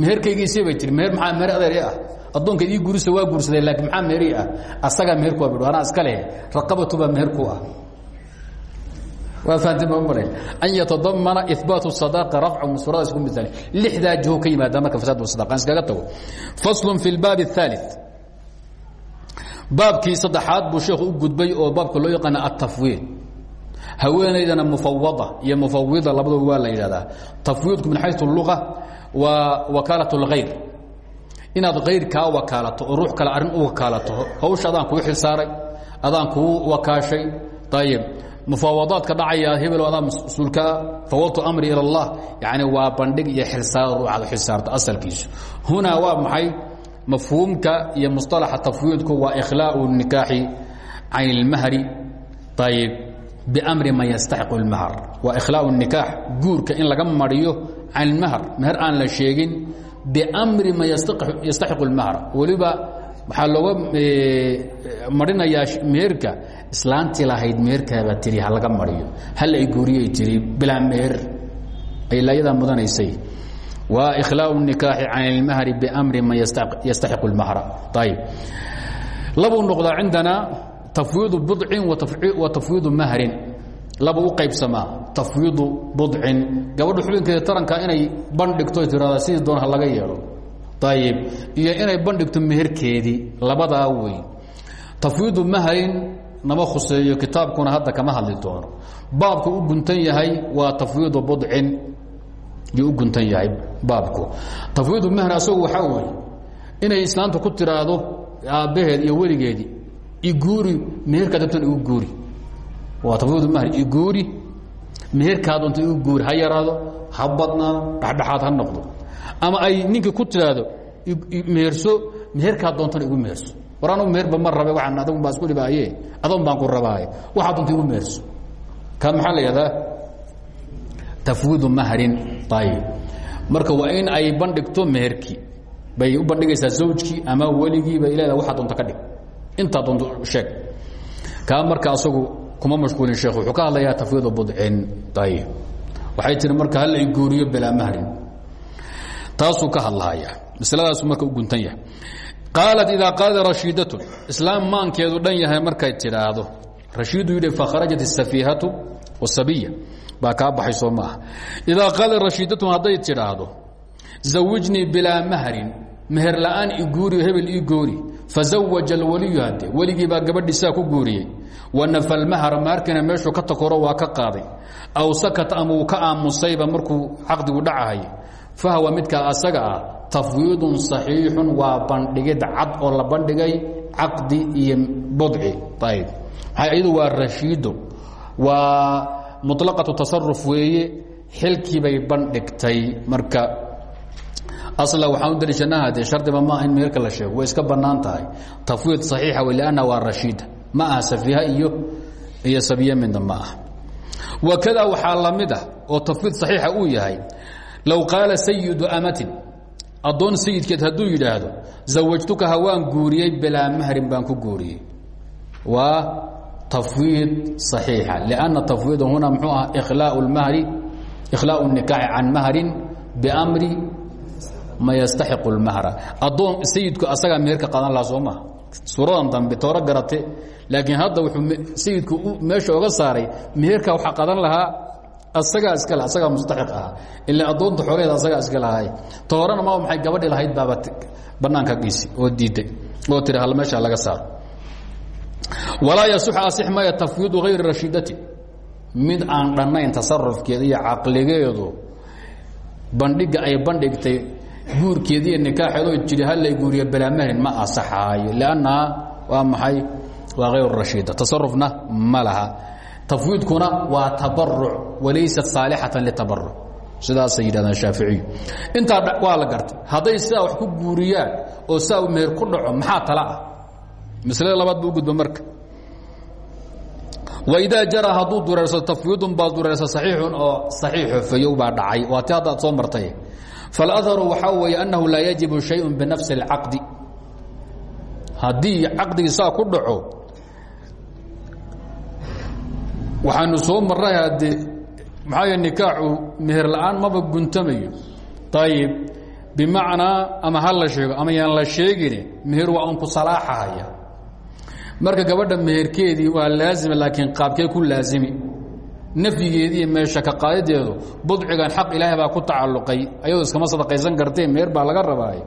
Meherkaygiisii bay tii meher maaa meher adeer ah? Addoonkeed ii guurisa waa guursaday laakiin maxaa meheri ah? Asagaa meherku bidh anaa iska leh. Raqabatu baa meherku ah waa fahanteen ma maray an yatadamana ibaat sadaaqa rafca musurada isku miaali lixdaa jiho ka yimaada marka fasaad wasadaqaan iskaga tago. Faslun fi lbaab اthaali baabkii saddexaad buu sheekhu u gudbay oo baabka loo yaqaana atafwiid haweenaydana mufawada iyo mufawida labadooba waa la yidhahdaa tafwiidku min xayu luga waa wakaalat اlkhayr inaad khayr kaa wakaalato oo ruux kale arrin u wakaalato hawsha adaan kuu xilsaaray adaan kuu wakaashay ayb mufaawadaadka dhacaya hebel adaa mas-uulkaa fawaltu amri ilى اllah yani waa bandhig iyo xilsaar ruuxaad xilsaarta asalkiisu hunaa waa maxay mafhuumka iyo muصطalaxa tafwiidku waa ikhlaaءu الnikaaxi can اlmahri ayib bmri man yastaxiq اlmahr waa ikhlaaء الnikaax guurka in laga mariyo can اlmahr meher aan la sheegin bmri man yastaxiq اlmahr weliba waxaa looga marinayaa meherka islaantii lahayd meherkaabaa tii halaga mariyo. Hal ay guuriyoy tii bilaa meher aylaayada mudanaysay. Waa ikhlaau nikaaxi can ilmahri bimri man yastaxiqu اlmahra ayb labuu noqdaa cindanaa tafwiidu budcin wa tafwiidu mahrin. Labuu u qaybsamaa tafwiidu budcin. Gabadha xubinkeeda taranka inay bandhigto tirada sidii doon ha laga yeelo. Ayib iyo inay bandhigto meherkeedii labadaa wey tafwiidu mahrin nama khuseeyo kitaabkuna hadda kama hadli doono. Baabku u guntan yahay waa tafwiidu budcin yuu u guntan yahay baabku. Tafwiidu mahr asagu waxaa weeye inay islaamta ku tiraahdo aabbaheed iyo weligeedii iguuri meherkaa doontan igu guuri. Waa tafwiid mahr iguuri meherkaa doonta igu guuri ha yaraado ha badnaado dhexdhexaad ha noqdo. Ama ay ninkii ku tiraahdo meherso meherkaa doontan igu meherso war anugu meherba ma rabe waaan adagun baa isku dhibaaye? Adoon baan ku rabaaye. Waxaa doonta igu meherso kaa maxaa la yihahdaa tafwiidu mahrin. Ayib marka waa in ay bandhigto meherkii bay u bandhigaysaa zawjkii ama weligii bay leedaha waxaa doonta ka dhig. Intaa doonto sheeg. Kaa marka asagu kuma mashquulin sheekh wuxuu ka hadlayaa tafwiid budcin. Ayib waxay tiri marka hal ay guuriyo bilaa mahrin. Taasuu ka hadlahaya masladaasuu marka u guntan yahay qaalat idaa qaala rashiidatun islaam maankeedu dhan yahay markay tidhaahdo rashiidu yidhi fakharajat asafiihatu wasabiya baa kaa baxay soo maaha idaa qaala rashiidatun hadday tidhaahdo zawijnii bilaa mahrin meher la'aan i guuriyo hebel ii goori fazawaja alwaliyu hadde weligii baa gabadhiisaa ku guuriyey wanafa lmahra maharkina meeshuu ka takoro waa ka qaaday aw sakata ama uu ka aamusayba markuu caqdigu dhacahay fahwa midkaa asaga ah tafwiidun saxiixun waa bandhigid cad oo la bandhigay caqdi iyo budci ayb iyadu waa rashiido waa muطlaqatu tasaruf weeye xilkiibay bandhigtay marka asla waxaan u daliishanaha dee shardiba maaha in meelka la sheego way iska bannaan tahay tafwiid saxiixa wey lannaha waa rashiida ma aha safiiha iyo iyo sabyamidna ma aha wakadaa waxaa la mid ah oo tafwiid saxiixa uu yahay low qaala sayidu amatin addoon sayidkeed hadduu yidhaahdo zawajtukaha waan guuriyey bilaa mahrin baan ku guuriyey waa tafwiid صaxiixa lanna tafwiida huna mxuu ah ikhlaa mahri ikhlaau nikaaxi can mahrin bimri ma yastaxiqu اlmahra addoon sayidku asagaa meherka qadan lahaa soo maha suuradan dambe tooro garate laakiin hadda wuxuu sayidku meesha oga saaray meherka waxa qadan lahaa asagaa iskale asagaa mustaxiq ahaa ila addoonta xoolaheeda asagaa iska lahay. Ta horena ma maxay gabadhi lahayd baaba bannaanka giisi oo diidday oo tiri hal meesha laga saaro. Walaa yasux asix maya tafwiidu hayri rashiidati mid aan dhannayn tasarufkeeda iyo caqligeedu bandhiga ay bandhigtay guurkeeda iyo nikaaxeedoo jiri hallay guuriyo balaamarin ma asaxaayo liannaha waa maxay? Waa hayru rashiida tasarufna ma laha tafwiidkuna waa tabaruc walaysat saalixatan litabaruc sidaasay yidhahdaan shaaficiyu intaa waa la gartay. Hadday sidaa wax ku guuriyaan oo sidaa u meher ku dhaco maxaa tala ah? Maslada labaad buu gudba marka. Waidaa jara hadduu dureersado tafwiidun baa dureersa saxiixun oo saxiixo fayow baa dhacay. Waa ti haddaad soo martay. Faalaharu waxaa weeye annahu laa yajibu shayun binafsi اlcaqdi haddii caqdigii saa ku dhaco waxaanu soo marray hadde maxaa nikaaxu meher la'aan maba guntamayo. Ayib bimacnaa ama ha la sheego ama yaan la sheegine meher waa un ku salaaxahaya marka gabadha meherkeedii waa laazima laakiin qaabkee ku laazimi. Nafyigeediiyo meesha ka qaadideedu budcigan xaq ilaahay baa ku tacalluqay. Ayadoo iskama sadaqaysan kartee meher baa laga rabaay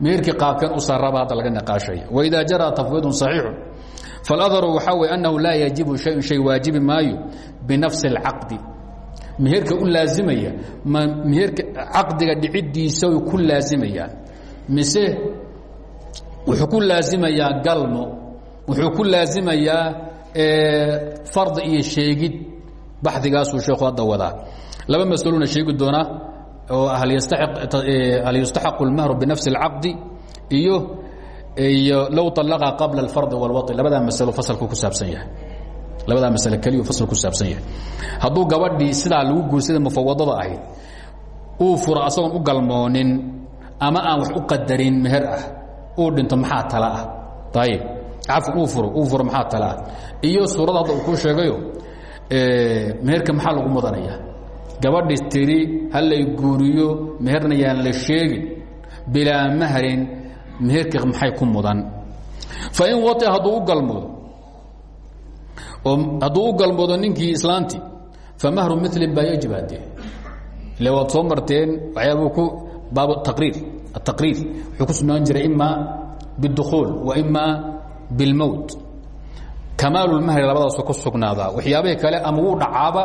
meherkii qaabkeen u saraba hadda laga niqaashaya. Waidaa jaraa tafwiidun صaxiixu faاladaru waxaa wey annahu laa yajibu shayun shay waajibi maayo binafsi اlcaqdi meherka u laazimaya ma meherka caqdiga dhiciddiisa ku laazimayaan mise wuxuu ku laazimayaa galmo wuxuu ku laazimayaa fardi iyo sheegid baxdigaasuu sheekhu hadda wadaa laba masalona sheegi doonaa oo hal yustaxaqu اlmahru binafsi اlcaqdi iyo iyo low طalaqa qabla اlfardi wاlwaطi labadaa masalo fasalku ku saabsan yahay labadaa masale keliyu fasal ku saabsan yahay hadduu gabadhii sidaa lagu guursada mufawadada ahayd uu furo asagoon u galmoonin ama aan wax u qadarin meher ah uu dhinto maxaa tala ah ayib cafan uu furo uu furo maxaa tala ah iyo suuradda hadda uu kuu sheegayo meherka maxaa lagu mudanaya gabadhi tiri hallay guuriyo meherna yaan la sheegin bilaa mahrin meherka maxay ku mudan? Fain wai hadduu u galmoodo oo hadduu u galmoodo ninkii islaantii famahru milin baa yajib haddee ile waad soo marteen waxyaabuu ku baab taqriir ataqriir wuxuu ku sugnaan jiray ima biاdukhuul wa ima biاlmowt kamaalulmahri ku sugnaadaa. Waxyaabihii kale ama wuu dhacaaba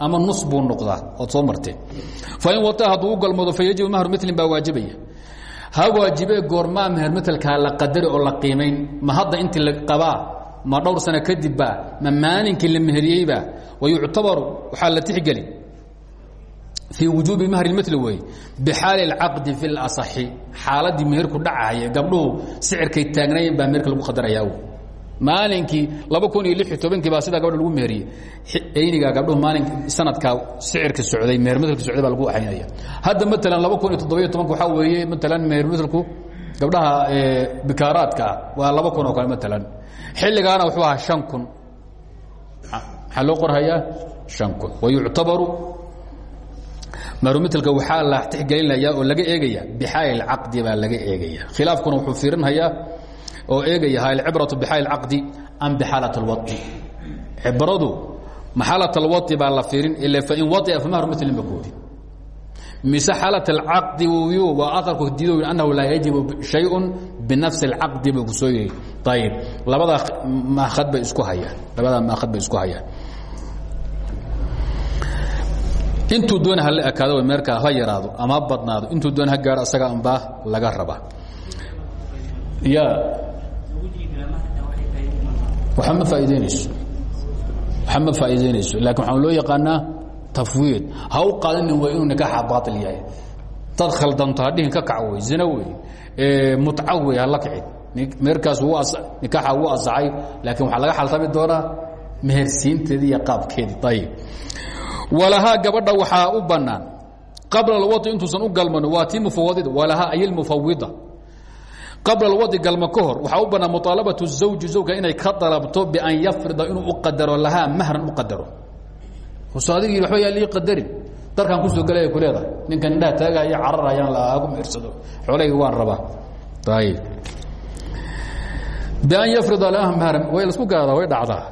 ama nus buu noqdaa ood soo marteen. Fain wai hadduu u galmoodo fayajibu mahru milin baa waajibaya ha waajibee goormaa meher matelkaa la qadari oo la qiimayn ma hadda intii la qabaa ma dhowr sano kadibba ma maalinkii la meheriyeyba wayuctabaru waxaa la tixgeli fii wujuubi mahri mil wey bixaali اcaqdi fi اlaصaxi xaaladii meherku dhacaya gabdhuhu sicirkay taagnayen baa meherka lagu qadarayaa maalinkii laba kun iyo lix iyo tobankii baa sidaa gabadha lagu meheriyey aynigaa gabdhuhu maalin sanadkaa sicirka socday mehermaalka socday baa lagu axaynaya hadda maalan laba kun iyo toddobiyo tobanka waxaa weeye maalan mehermaalku gabdhaha bikaaraadka ah waa laba kun oo kale maalan xilligaana wuxuu ahaa shan kun. Maxaa loo qorhayaa shan kun. Wayuctabaru marumitlka waxaa la tixgelinaya oo laga eegaya bixaal caqdi baa laga eegaya khilaafkuna wuxuu fiirinhayaa oo eegaya halcibratu bixaal caqdi am bixaalat اlwai cibradu maxaalat alwai baa la fiirin ila fain waia famahru mlin ba koodi mise xaalat alcaqdi wy waa aqalku diido annahu laa yajibu shayun binafsi اlcaqdi buu ku soo yiri ayib labadaa maahad bay isku hayaan labadaa maahad bay isku hayaan. Intuu doon hala ekaado meerkaa ha yaraado ama badnaado intuu doon ha asaga ambaa laga rabaa. Ya waxa ma faaideynayso waxa ma faa'iideynayso? Laakin waxaa loo yaqaanaa tafwiid. Ha u qaadanin waa inuu nikaaxa baail yahay. Dad khaldanto hadhihin ka kac wey zina wey mutca wey hala kicin. Meerkaas nikaaxa wuu asaxay laakiin waxaa laga xaltami doonaa mehersiinteedii iyo qaabkeedii ayib. Walahaa gabadha waxaa u banaan qabla alwai intuusan u galman waa tii mufawadida walahaa ay lmufawida qabla alwadi galma ka hor waxaa u bannaan muطaalabatu zawji zawjka inay ka dalabto bian yafrida inuu u qadaro lahaa mahran u qadaro. So adig waba yaa lii qadarin? Darkaan ku soo gelaya ku leedahay. Ninkan indhaha taagaya cararayaan laagu meersado xoolahayga waan rabaa. Ayib bian yafrida laha mahran. Way lasku gaadaa way dhacdaa.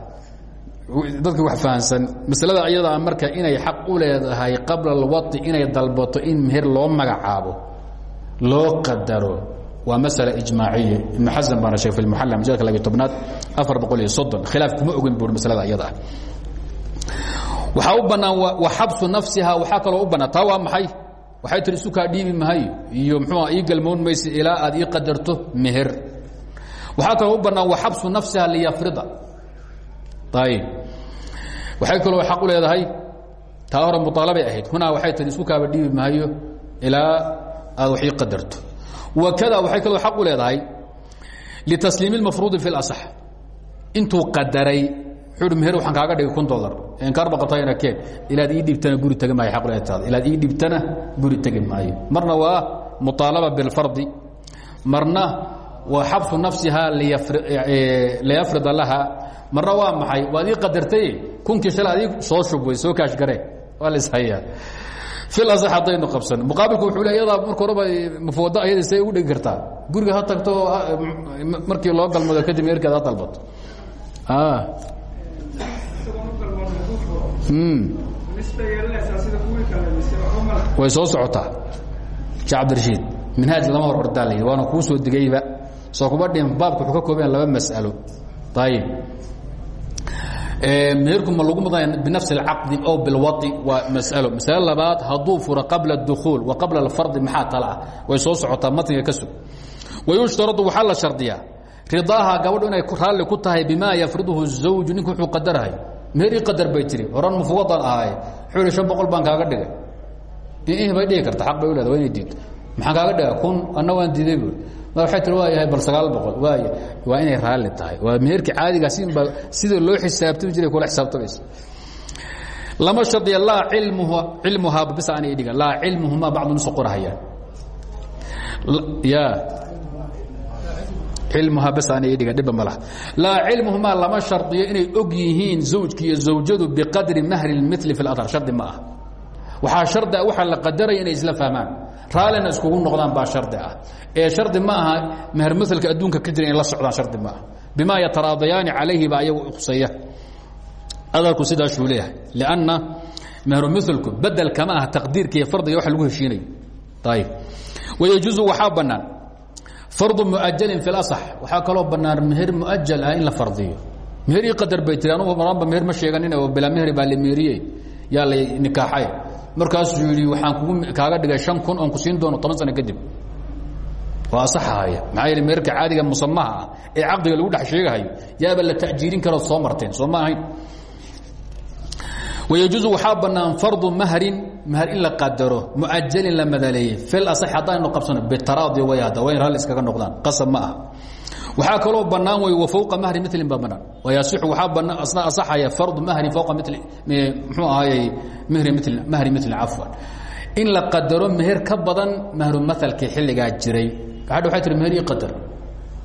Dadka wax fahansan maslada ayadaa marka inay xaq u leedahay qabla alwai inay dalbato in meher loo magacaabo loo qadaro waa masale ijmaaciya ibnu xasan baana sheeg fi muxalla majalka labiy tobnaad afar boqol iyo soddon. Khilaaf kuma ogin buur maslada ayadaa waxaa u bannaan wa xabsu nafsiha waxaa kaloo u bannaan. Taa waa maxay? Waxay tihi isu kaa dhiibi mahayo iyo muxuua ii galmoon maysa ilaa aad ii qadarto meher. Waxaa kaloo u bannaan wa xabsu nafsiha liyafrida. Ayib waxay kaloo xaq u leedahay taa hore muaalabay ahayd. Hunaa waxay tii isku kaaba dhiibi maayo ilaa aad wax ii qadarto wakada waxay kaloo xaq u leedahay litasliimi اlmafruudi fi اlaصx intuu qadaray wuxuu meher waxaan kaaga dhigay kun dolar enkaar baqatayna keen ilaad ii dhibtana guri tegi maayo aq leetaada ilaad ii dhibtana guri tegi maayo marna waa muطaalaba biاlfardi marna waa xabsu nafsiha liyafrida laha marna waa maxay waad ii qadartay kunkii shala adii soo shubway soo kaashgaree waa laishayaa fil asax haddaynu qabsan. Muqaabilku wuxuu le iyadaa marka horeba mufawada ayada say ugu dhegi kartaa. Guriga ha tagto markii loo galmado kadib meerkeeda ha dalbato way soo socotaa shee cabdirashiid minhaaj lama hor ordaa la waana kuu soo digayba. Soo kuma dhihin baabka wuxuu ka kooban laba mas'alo. Ayib meherku ma lagu mudanaya binafsi اlcaqdi o bilwai waa masalo masale labaad hadduu furo qabla اdukhuul wa qabla اlfardi maxaa tala ah way soo socotaa matniga ka sug wayushtaradu waxaa la shardiyaa ridaaha gabadhu inay raalli ku tahay bima yafriduhu الزawju ninku wuxuu qadarahay meher ii qadar bay tiri horan mufawadan ahaay wuxuu ihi شhan boqol baan kaaga dhigay ih bay dhihi karta aq bay u leeda wa inay diidto maxaan kaaga dhiga kun anna waan diiday bu waay tii waa yahay bal sagaal boqol. Waay waa inay raalli tahay. Waa meherka caadigaa sinba sida loo xisaabtami jiray kula xisaabtamaysa. Lama shardiya laa ilmuhu cilmuhaa bis aanay dhigan. Laa cilmuhumaa bacdu nusa qorahayaan ya. Cilmuhaa bas aanay dhigan dhibba ma laha. Laa cilmuhumaa lama shardiyo inay og yihiin zawjki iyo zawjadu biqadri mahri اlmili fi اladhar shardi ma ah waxaa shardi ah waxaa la qadaraya inay isla fahmaan raallina iskugu noqdaan baa shardi ah. Ee shardi ma aha meher mlka adduunka ka jira in la socdaan shardi ma aha. Bima yataraadayaani calayhi baa ayagu khuseeya adalku sidaasuu leeyahay. Lanna mehru milku bedel kama aha taqdiirka iyo fardiga wax lagu heshiinayo ayib wayajuuzu waxaa bannaan fardu muajalin fi lasax waxaa kaloo bannaan meher muajal ah in la fardiyo. Meher ii qadar bay anugu maranba meher ma sheeganin oo bilaa mehri baa la meeriyey. Yaa la nikaaxay markaasuu yidhi waxaan kaaga dhigay shan kun oon ku siin doono toban sano kadib. Waa asaxahaya maxaa yeele meerka caadiga musamaha ah ee caqdiga lagu dhex sheegahayo yaaba la ta'jiirin karood soo marteen soo ma ahayn. Wayajuuzu waxaa bannaan fardu mahrin mahar in la qadaro muajalin la madaleeyey fil asax haddaynu qabsano bitaraadi way hadda waa in ralli iskaga noqdaan qasab ma aha waxaa kaloo bannaan wey wafowqa mahri milin baa bannaan. Asna asaxaya fardu mahrin mili muxuu ahaayey mahri milin cafwan. In la qadaro meher ka badan mahru maalkii xilligaa jiray. Gaadha waxay tihi meher ii qadar.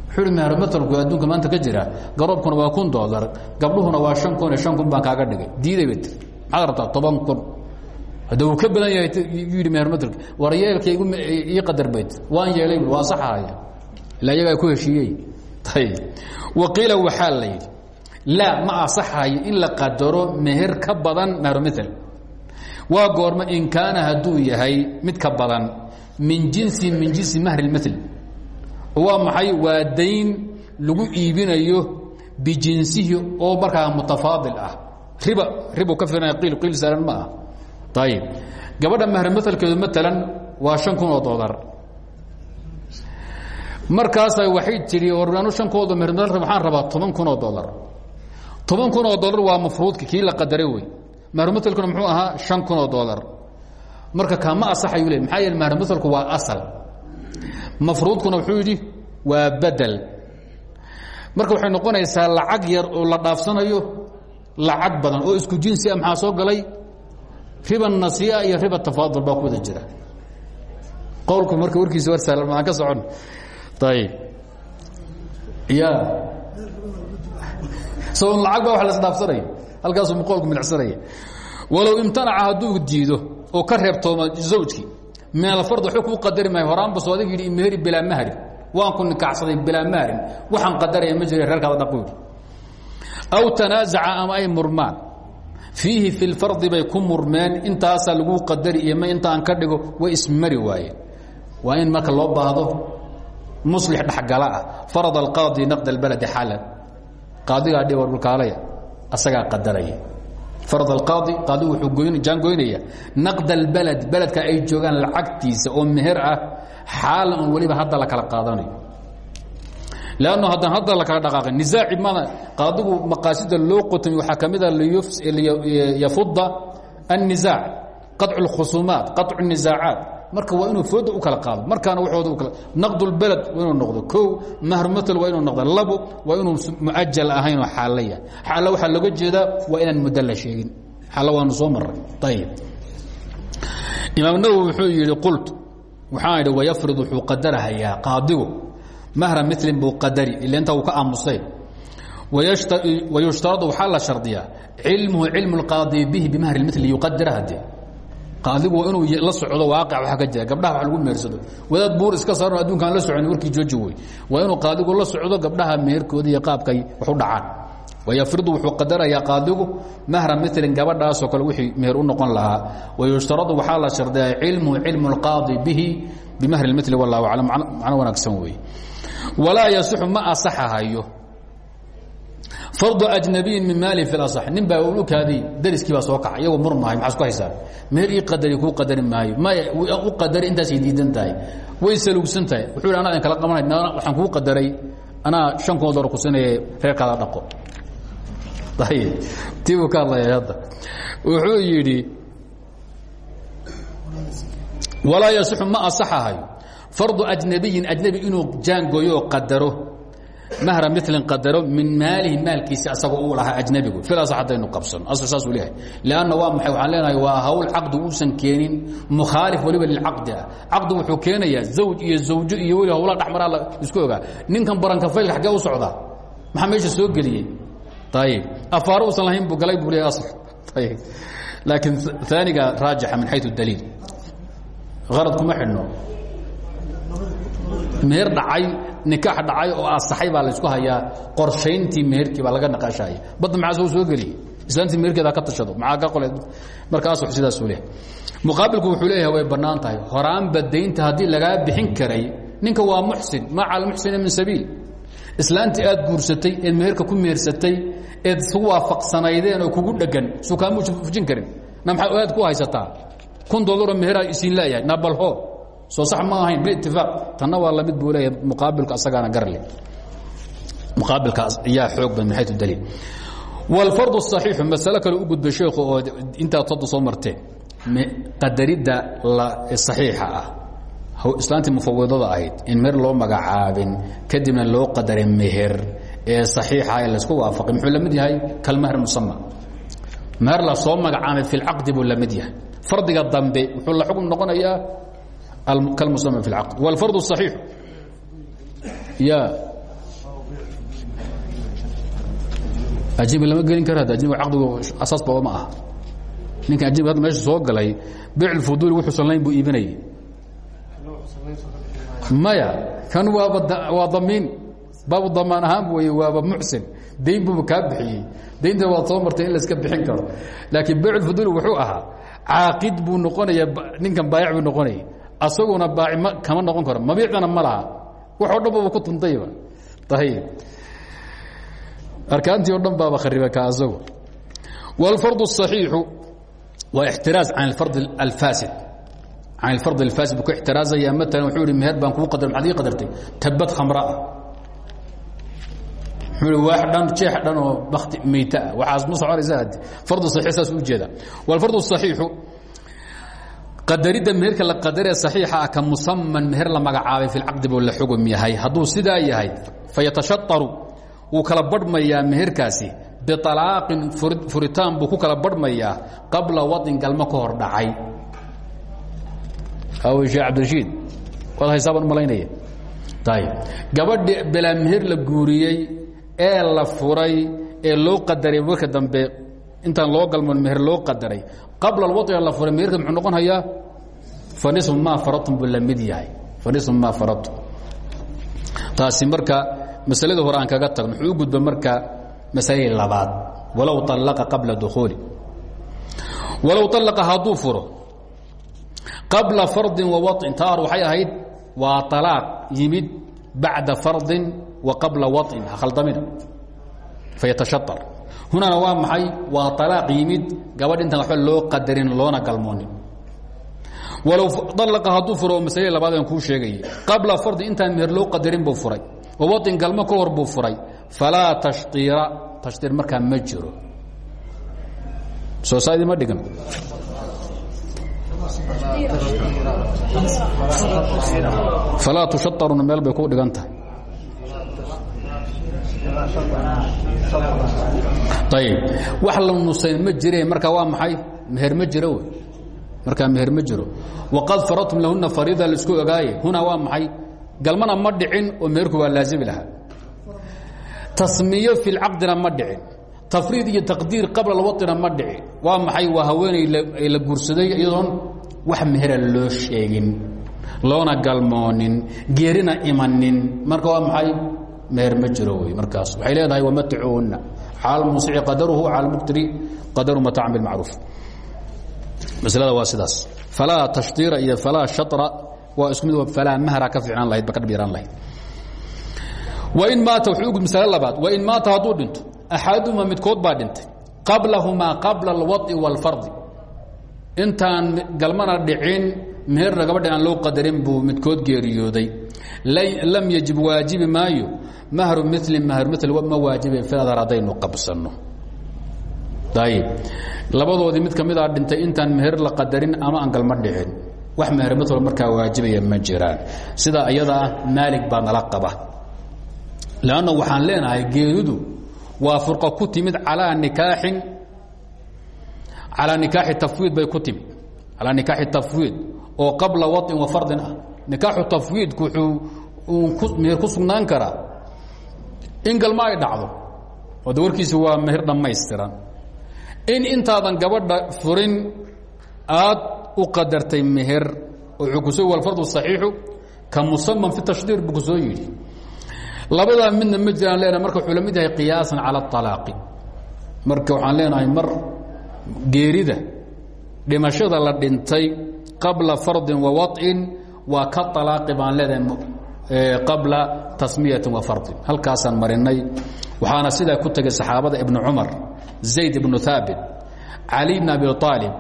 Wuxuu ihi mahru maalku adduunka maanta ka jira. Garoobkuna waa kun doolar gabdhuhuna waa shan kun iyo shan kun baan kaaga dhigay. Diiday bay tiri. Maxaad rabtaa toban kun? Hadda uu ka badan yahay yidhi meher maalka war yeelka ii qadar bayt waan yeelay waa saxahaya ilaa iyagaa ku heshiiyey waqiila waxaa la yidhi laa ma asaxayo in la qadaro meher ka badan. Mahrumil waa goorma in kaana hadduu yahay mid ka badan min jinsi min jinsi mahri mil waa maxay? Waa dayn lagu iibinayo bijinsihi oo markaa mutafaadil ah. Riba ribu ka fiirana qiil qiil saaran ma ah ayib gabadha mahrumilkeedu maalan waa shan kun oo dolar markaasa waxay tihi oranu shankooda mr waxaan rabaa toban kun oo dolar toban kun oo dolar waa mafruudki kii la qadaray wey mahrumaalkuna muxuu ahaa shan kun oo dolar marka kama asaxayu le maxaa yeele mahrumaalku waa asal. Mafruudkuna wuxuu yidhi waa bedel. Marka waxay noqonaysaa lacag yar oo la dhaafsanayo lacag badan oo isku jinsi a maxaa soo galay? Riba nasiia iyo riba tafaadul baa ku wada jira. Qowlku marka warkiisa war saalan maan ka socon ayb ya so lacag baa wa lasdhaafsanaya halkaasuu maqoolku midacsanaya walow imtanaca hadduu diido oo ka reebtooma zawjkii min alfard waxba kuu qadari maayo horaanba soo adig yidhi meheri bilaa mahrin waan ku nikacsaday bilaa mahrin waxaan qadaraya ma jira reerkaada dhaqu yidhi aw tanaasaca ama ay murmaan fiihi fi lfardi bay ku murmeen intaasaa laguu qadari iyo ma intaan ka dhigo way ismari waayeen waa in marka loo baahdo muslix dhexgala ah farad alqaadi naqd albaladi xalan qaadigaa dhiwar dhulkaalaya asagaa qadaraya farad alqaadi qaadigu wuxuu jaangoynaya naqd albalad beledka ay joogaan lacagtiisa oo meher ah xaalan oon weliba hadda la kala qaadanayo lanno haddaan hadda la kala dhaqaaqin nisaaci mana qaadigu maqaasida loo qotami waxaa ka mida yafuda الnisaac qaطcu اlkhusuumaat qaطcu الnisaacaat marka waa inuu fooda u kala qaado. Markaana kala naqdulbeled waa inuu noqdo kow. Mahrmatl waa inuu noqdo labo. Waa inuu muajal ahaynoo xaalla yahay. Xaalla waxaa looga jeedaa waa inaan muddo la sheegin. Xaalla waanu soo maray ayib imaam nawowi wuxuu yidhi qult waxaan idhi wayafrid wuxuu qadarahayaa qaadigu mahra milin buu qadari. Ila inta uu ka aamusay. Wayushtaradu waxaa la shardiyaa cilmuhu cilmu اlqaadi bihi bimahri اmili yuqadira hadee qaadigu waa inuu la socdo waaqic waa ka jira. Gabdhaha wa lagu meersado. Wadaad buur iska saaran adunkaan la socon warkii jooji wey waa inuu qaadigu la socdo gabdhaha meherkooda iyo qaabkay wax u dhacaan wayafridu wuxuu qadarayaa qaadigu mahra milin gabadhaasoo kale wixii meher u noqon lahaa. Wayushtaradu waxaa la shardiyaa cilmuhu cilmu اlqaadi bihi bimahri اmili wallahu aclam. Macno wanaagsan wey walaa yasixu ma asaxahayo fardu ajnabiyin min maali asax nin baa ulukaadii dariskii baa soo kaca iyagoo murmahay maxaa isku haysaan meher ii qadari kuu qadari maayo. Maya u qadari intaasay diidan tahay. Way salugsan tahay. Wuxuu yidhi anaa idin kala qabanay waxaan kuu qadaray. Anaa shan kun dolar ku sinaya reerkaada dhaqo. Ayib tii buu ka hadlaya hadda. Wuxuu yidhi walaa yasixu ma asaxahayo fardu ajnabiyin ajnabi inuu jaangooyo oo qadaro mahra milin qadaro min maalihi maalkiisa asagoo uu lahaa ajnabigu. Filaas haddaynu qabsano asl saasuu leeyahay. Lanna waa maxay waxaan leenahay waa hawl caqdi uusan keenin mukhaalif weliba lilcaqdi ah. Caqdi wuxuu keenayaa zawj iyo zawjo iyo weli hawlaha dhexmaraa la isku ogaa. Ninkan barankafaylka xaggee u socdaa maxaa meesha soo geliyey? Ayib afaaro uusan lahayn buu galay buu leeyahay asl ayib laakiin aaniga raajixa min xayu daliil. Arad kuma xidhno. Meher dhacay nikaax dhacay oo asaxay baa laysku hayaa qorshayntii meherkii baa laga naqaashaya badda maxaa soo soo geliye islaantii meherkeeda ka tashado. Maxaa ka qole markaas sidaasuu leeyahay. Muqaabilku wuxuu leeyahay way bannaan tahay. Horaanba daynta haddii lagaa bixin karay ninka waa muxsin. Maa cala muxsina min sabiil. Islaantii aad guursatay eed meherka ku mehersatay eed isugu waafaqsanaydeen oo kugu dhegan sukaamu fujin karin. Na maxaa aad ku haysataa? Kun dolaroo meheraa isiin leeyahay. Na balho soo sax ma ahayn biitifaaq tanna waa lamid buu leeyahay muqaabilka asagaana garle muqaabilka ayaa xoog badan min xayu daliil wاlfardu الصaxiixu masale kale u gudbay sheekhu oo intaad hadda soo marteen qadaridda saxiixa ah islaantii mufawidada ahayd in meher loo magacaabin kadibna loo qadaray meher ee saxiixa ee laysku waafaqay muxuu la mid yahay kalmaher musama meher la soo magacaabay fi lcaqdi buu la mid yahay fardiga dambe wuxuu la xukm noqonayaa kalmusama fi lcaqd wاlfardu الصaxiix ya ajibi lama gelin karo ajibiga caqdigu asaasba ma aha ninkan ajibiga hadda meesha soo galay beyc fuduuli wuxuusan layn buu iibinayay maya kan waaba waa damiin baabu damaan ahaan wey waaba muxsin dayn buuba kaa bixiyey daynta waad soo martay in layska bixin karo laakiin beyc fuduuli wuxuu ahaa caaqid buu noqonaya ninkan baayac buu noqonaya asaguna baaci m kama noqon karo mabiicdana ma laha wax o dhan baba ku tuntayba ayib arkaantii o dhan baaba khariba ka asagu wاlfard الصaxiixu waa اxtiraaz can اfard alfaasid can اlfard اlfaasid buu ku ixtiraazaya maalan wuxuu ihi meher baan kuu qadar maxad ii qadartay tabad khamra ah wuxuu ihi waax dhan jeex dhan oo bakti meyta ah waxaas ma soconaysa haddi fardu saxiix saas u jeeda wاlfard الصaxiixu qadaridda meherka la qadaree saxiixa ah ka musaman meher la magacaabay fi lcaqdi buu la xugum yahay. Hadduu sidaa yahay fayatashaطaru wuu kala badhmayaa meherkaasi. Bialaaqin furitaan buu ku kala badhmayaa qabla wadin galmo ka hor dhacay. Shee cabdirashiid waad haysaaban malaynaya. Ayb gabadhi belaa meher la guuriyey ee la furay ee loo qadaray marka dambe intaan loo galmoon meher loo qadaray qabla alwadciga la furay meherka muxuu noqon hayaa fanisfu maa faradtum buu la mid yahay fanisfu maa faradtum taasi marka masalada hore aan kaga tagno wuxuu u gudba marka masaladii labaad walow طallaqa qabla dukhuuli walow طallaqa hadduu furo qabla fardin wa waطin taar waxay ahayd waa طalaaq yimid bacda fardin wa qabla waطin ha khaldamina fayatashaطar hunana waa maxay? Waa alaaq yimid gabadh intaan waba loo qadarin loona galmoonin. Walow alqa hadduu furo masalada labaad aan kuu sheegayay qabla fardi intaan meher loo qadarin buu furay. Wa waطin galmo ka hor buu furay. Falaa tashطiira tashdiir markaa ma jiro. Soo saadi ma dhigan. Falaa tushaaruna meel bay ku dhigan tahay ayb wax la nusayn ma marka waa maxay meher ma jiro wey meher ma jiro waqad faradtum lahuna fariida la isku ogaaye hunaa waa maxay galmana ma dhicin oo meherku waa laazimi lahaa tasmiyo fi lcaqdina ma dhicin tafriid iyo taqdiir qabla alwaطina ma dhicin waa maxay waa haweeney la guursaday iyadoon wax mehera loo sheegin loona galmoonin geerina imanin marka waa maxay meher ma jiro wey markaas. Waxay leedahay wamaticuuna cala muusici qadaruhu cala muqtiri qadaru mataacan bilmacruuf maslada waa sidaas. Falaa tashdiira iyo falaa shara waa isku mid falaa mahra ka fiicnaan lahayd ba ka dhibyaraan lahayd wain maata wuxuu ugu masale labaad. Wain maata hadduu dhinto axaduhuma midkood baa dhintay. Qablahumaa qabla alwaطi wاlfardi intaan galmana dhicin meherna gabadha aan loo qadarin buu midkood geeriyooday. Lam yajib waajibi maayo. Mahru mili mahru mil ma waajiba filadar haddaynu qabsanno. Ayib labadoodii mid ka midaa dhintay intaan meher la qadarin ama aan galma dhicin. Wax meher mil markaa waajibaya ma jiraan. Sidaa iyada ah maalig baa nala qaba. Lanna waxaan leenahay geeridu waa furqa ku timid calaa nikaaxin calaa nikaaxi tafwiid bay ku timid calaa nikaaxi tafwiid oo qabla wain wa fardin ah. Nikaaxu tafwiidku wuxuu meher ku sugnaan karaa? In galma ay dhacdo. Oo de waa meher dhammaystiran. In intaadan gabadha furin aad u qadartay meher wuxuu ku soo alfardu saxiixu ka musaman fi tashdiir buu ku soo yidhi. Labadaa midna marka wuxuu la qiyaasan cala اطalaaqi marka waxaan leenahay mar geerida dhimashada la dhintay qabla fardin wa waطin waa ka طalaaqi baan leedahay qabla tasmiyati wa fardin halkaasaan marinay waxaana sidaa ku tegay saxaabada ibnu cumar zayd ibnu haabit cali bn abi aalib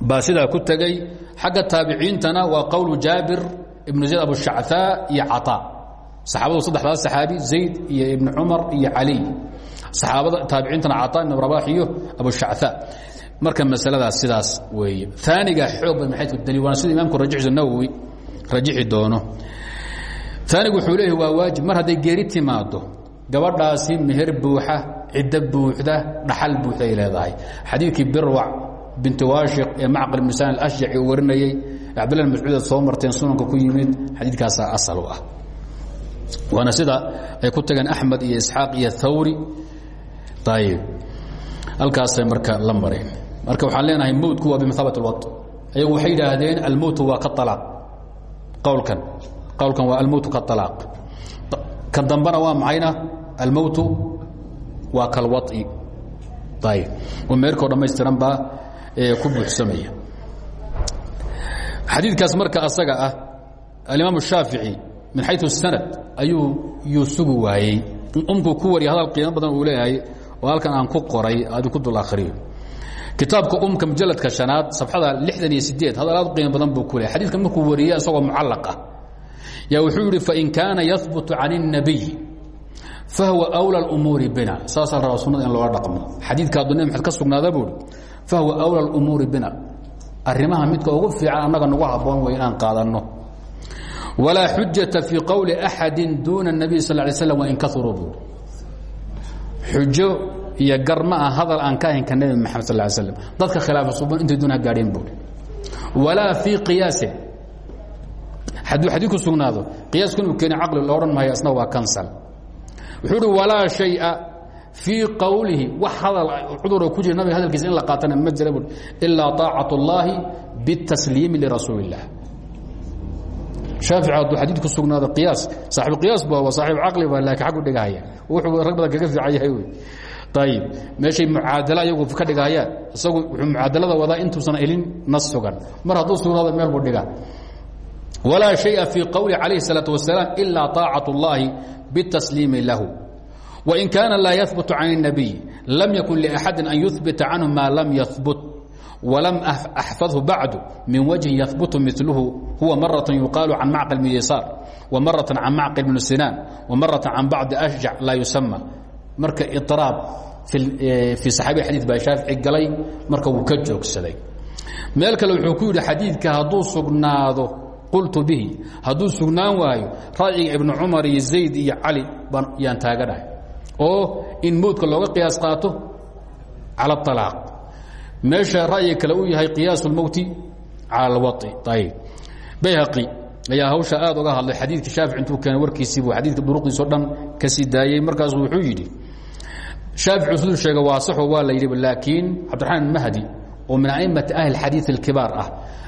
baa sidaa ku tegey xagga taabiciintana waa qowlu jaabir ibnu zayd abushacaa iyo caطaa saxaabadu saddexdaas saxaabi zayd iyo ibnu cumar iyo cali saxaabada taabiciintana caطaa ibn rabax iyo abushacaa marka masaladaas sidaas weeye. Aaniga xoog ba maxay daliil waana sida imamku rajixisa nawowi rajixi doono. Aanigu wuxuu leeyahy waa waajib. Mar hadday geeri timaado gabadhaasi meher buuxa ciddo buuxda dhaxal buuxda ay leedahay. Xadiidkii birwac binti waashiq ee macqal ibn saan alashjaci uu warinayey cabdillah mascuudaad soo marteen sunanka ku yimid xadiidkaasaa asal u ah. Waana sida ay ku tageen axmed iyo isxaaq iyo thawri. Ayib halkaasay marka la mareen marka waxaan leenahay mowtku waa bimaabat wa ayagu waxay yidhaahdeen almowtu waa ka alaaq qowlkan qowlkan waa almowtu ka dambana waa maxayna? Almowtu waa kalwaci ayb oo meerkoo dhammaystiran ku buuxsamaya. Xadiidkaas marka asaga ah alimaam shaafici min xayu sanad ayuu yuu sugi waayey. Ku wariya hadal qiimo badan uu leeyahay oo aan ku qoray aad ku dul akhriyo kitaabka umka mujaladka شhanaad safxada lixdan iyo sideed hadal aad qiimo badan buu ku leeyahy xadidka markuu wariye isagoo mucalaq ah yaa wuxuu yidhi fain kaana yahbutu can الnabiy fahuwa أwlى اumuuri bina saasaa rabaa sunada in loola dhaqmo xadiidka aduu nebi maxamed ka sugnaada buui fahuwa أwlى اumuuri bina arrimaha midka ugu fiican annaga nagu haboon way inaan qaadanno walaa xujata fii qowli axadi duuna الnabiy sal lay slam wain kauruu buui xujo iyo gar ma ah hadal aan ka ahayn ka nebi maxamed sal ly slam dadka khilaafa suban intay doon ha gaadheen buui walaa fii qiyaasin hadduu xadiid ku sugnaado qiyaasku inuu keeni caqli lo odhan maayo asna waa kansal wuxuu uhi walaa shaya fii qowlihi wax hadal cuduroo ku jira nabiga hadalkiisa in la qaatana ma jira bui ilaa طaacaة اllahi bالtasliimi lirasuuli الlah shaafici hadduu xadiid ku sugnaado qiyaas saaxibu qiyaas ba waa saaxiib caqli ba laakiin xaggu dhigahaya wuxuu rag badan kaga fiican yahay wey ayib meeshay mucaadala iyagu ka dhigahayaan isagu wuxuu mucaadalada wadaa intuusan elin nas sugan mar hadduu sugnaado meel buu dhigaa walaa shaya fii qowli calayh الsalaaة wasalaam ilaa طaacaة اllahi bالtasliimi lahu wain kaana laa yahbut can الnabiy lam yakun liaxadi an yuhbita canhu maa lam yahbut وlm أxفظه baعd min وجه yثبت miثlhu huwa maraة يuqاal can macqل بن يsاar وmaraة can macqل بن sinاn وmaraة can bacضi أشjac laa yusamى marka iraab eh, i saxaabi xadii baa shaafici galay marka wuu ka joogsaday. Meel kale wuxuu ku yidhi xadiidka hadduu sugnaado qultu bihi. Hadduu sugnaan waayo raaciga ibnu cumar iyo zayd iyo cali yaan taaga dhahay oo in mowdka looga qiyaas qaato? Cala alaaq meesha ra'yiga kale uu yahay qiyaas lmowti cala alwai ayb bayhaqi ayaa hawsha aad uga hadlay xadiidka shaafici intuu keenay warkiisiibuu xadiidka duruqdiisao dhan ka sii daayey markaasu wuxuu yidhi shaafici siduu sheega waa saxo waa la yidhi laakiin cabdiraxmaan mahdi oo min a'immati ahli xadiid alkibaar ah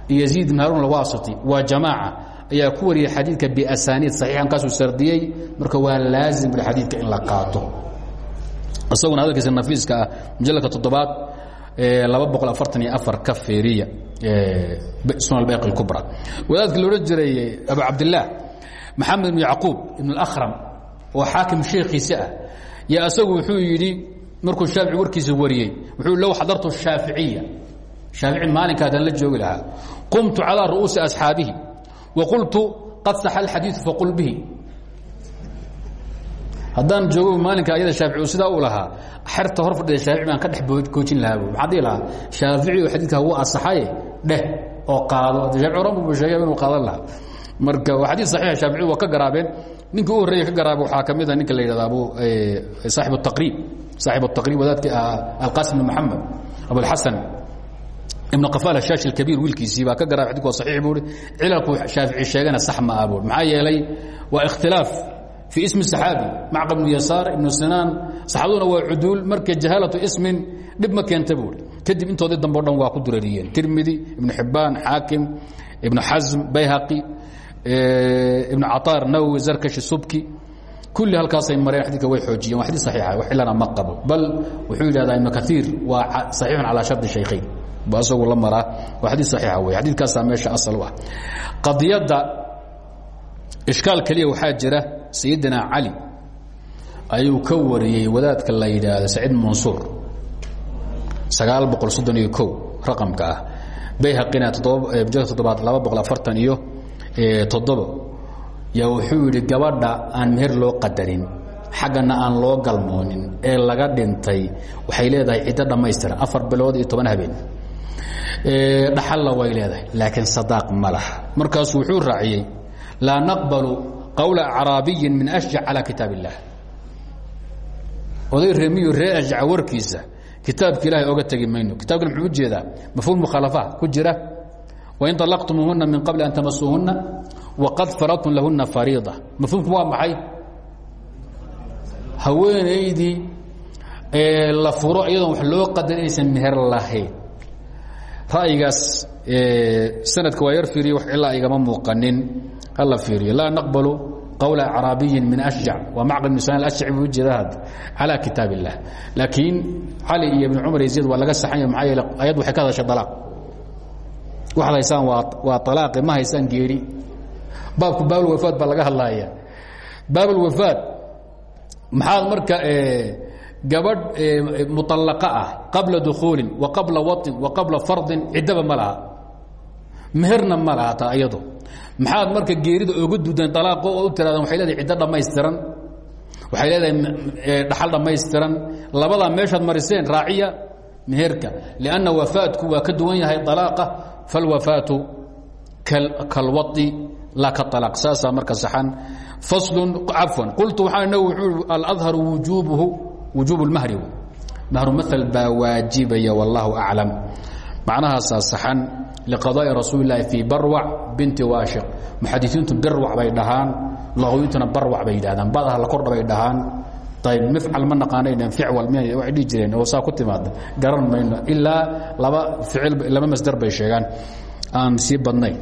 iyo yaziid ibn haruun alwaasiti waa jamaaca ayaa ku wariyey xadiidka biasaaniid saxiixan kaasuu sardiyey marka waa laazim buri xadiidka in la qaato. Isaguna hadalkiisa nafiiska ah mujalladka toddobaad laba boqol afartan iyo afar ka feeriya sunan albayqi alkubra. Wadaadka loodhan jiray abu cabdillaah maxamed ibnu yacquub ibn alakram oo xaakim sheekhiisa ah yo asagu wuxuu yidhi markuu shaafici warkiisa wariyey wuxuu low xadartu shaaficiya. Shaafici maalinkaadan la joogi lahaa. Qumtu calىa ru'uusi asxaabihi wa qultu qad saxa alxadiiu faqul bihi. Haddaan joogo maalinka ayada shaafici sidaa u lahaa xerta hor fadhida shaafici baan ka dhex goojin lahaa bu lahaa shaafici oo xadiidkaa waa asaxaye dheh oo qaado. Shaafici horan buu qaadan lahaa. Marka waa saxiixa shaafici waa ka garaabeen ninkii u horreeya ka garaabay waxaa ka mid a ninka la yidhahda abu saaxib الtaqriib saaxib الtaqriib wadaadkii alqasim bn moxamed abulxasan ibn qafaal ashaashi اkabiir wiilkiisii baa ka garaabay xadidku waa saxiix buu i cilalku shaafici sheegana sax ma ah buu maxaa yeelay waa ikhtilaaf في اسم الصحاaبي معقل بن يسار بن سناn صaxaabaduna waa cuduul marka جahاaلaة ismin dhib ma keenta buui kadib intoodii dambe o dhan waa ku durariyeen تirmidi iبن حibaan xaakim iبن xaزم bayhaqi ibn caطaar nawwi zarkashi subki kulli halkaasay mareen xadika way oojiyeen wa xadii saxiixa wax cilana ma qabo bal wuxuu yidhahdaa ibnu kaiir waa saxiixun calaa shardi shaykhayn ba isagu la maraa waa xadii saxiixa wey xadiidkaasaa meesha asal u ah. Qadiyadda ishkaal keliya waxaa jira sayidina cali ayuu ka wariyey wadaadka la yidhaahdo saciid mansuur sagaal boqol soddon iyo ko raqamka ah bayhaqina todoba todobaad laba boqol afartan iyo toddoba yaa wuxuu yidhi gabadha aan meher loo qadarin xaggana aan loo galmoonin ee laga dhintay waxay leedahay ciddo dhammaystira afar bilood iyo toban habeen. Dhaxalla way leedahay laakiin sadaaq ma laha. Markaasuu wuxuu raaciyey laa naqbalu qowla acraabiyin min ashjac calaa kitaab oday remiyo ree ashjaca warkiisa kitaabka ilahay oga tegi mayno. Kitabkan muxuu u jeedaa mafhuum mukhaalafa ku jira wain طalaqtumuuhuna min qabli an tamasuuhuna waqad faradtum lahuna fariida mafhuumku waa maxay haweenaydii la furo iyadoon wax loo qadar inaysan meher lahayn ra'yigaas sanadka waa yar fiiriye wax ilaa igama muuqanin hala fiiriyo laa naqbalu qowla acraabiyin min ashjac waa macqil bn sunan ashjaci buu ujeeda had calى kitaab الlah laakiin cali iyo ibn cumar iyo zayd waa laga saxanya maxaa yeele ayad waxay ka hadashay alaaq waxaad haysaan waa alaaqi ma haysaan geeri. Baabku baabulwafaad baa laga hadlaya baabulwafaad maxaad marka gabadh muطalaqa ah qabla dukuulin wa qabla waطin wa qabla fardin ciddaba ma laha. Meherna ma laha taa iyado maxaad marka geerida oga duudeen alaaqo oo u tiraadaan waxay leedahay ciddo dhammaystiran. Waxay leedahay dhaxal dhammaystiran. Labadaa meeshaad mariseen raaciya meherka. Lianna wafaadku waa ka duwan yahay alaaqa falwafaatu kalwai laa ka alaaq saasaa marka saxan faslun cafwan qultu waxaa inagu wuxuu aladharu wujuubuhu wujuub اlmahri mahru maal baa waajibaya wallahu aclam macnahaasaa saxan liqadaa'i rasuuli اlahi fii barwac binti waashiq muxadisiintu birwac bay dhahaan laqoyintuna barwac bay yidhahdaan badaha la kordha bay dhahaan ayb mifcal ma naqaanaynan ficwal m waxay dhihi jireen oo saa ku timaada garan mayno ilaa laba ficil laba masdar bay sheegaan aan sii badnayn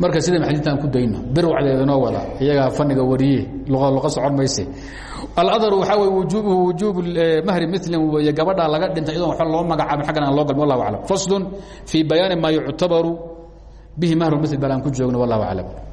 marka sida maxadiinta aan ku dayno birwacdeeda inoo wada iyagaa faniga wariye luqa socon mayse aladharu waxaa wey wujuubuhu wujuub mahri milin weeye gabadhaa laga dhintay iyadoon waxba loo magacaabin xaggan aan loo galmin wallahu aclam faslun fii bayaani maa yuctabaru bihi mahru mil bal aan ku joogno wallahu aclam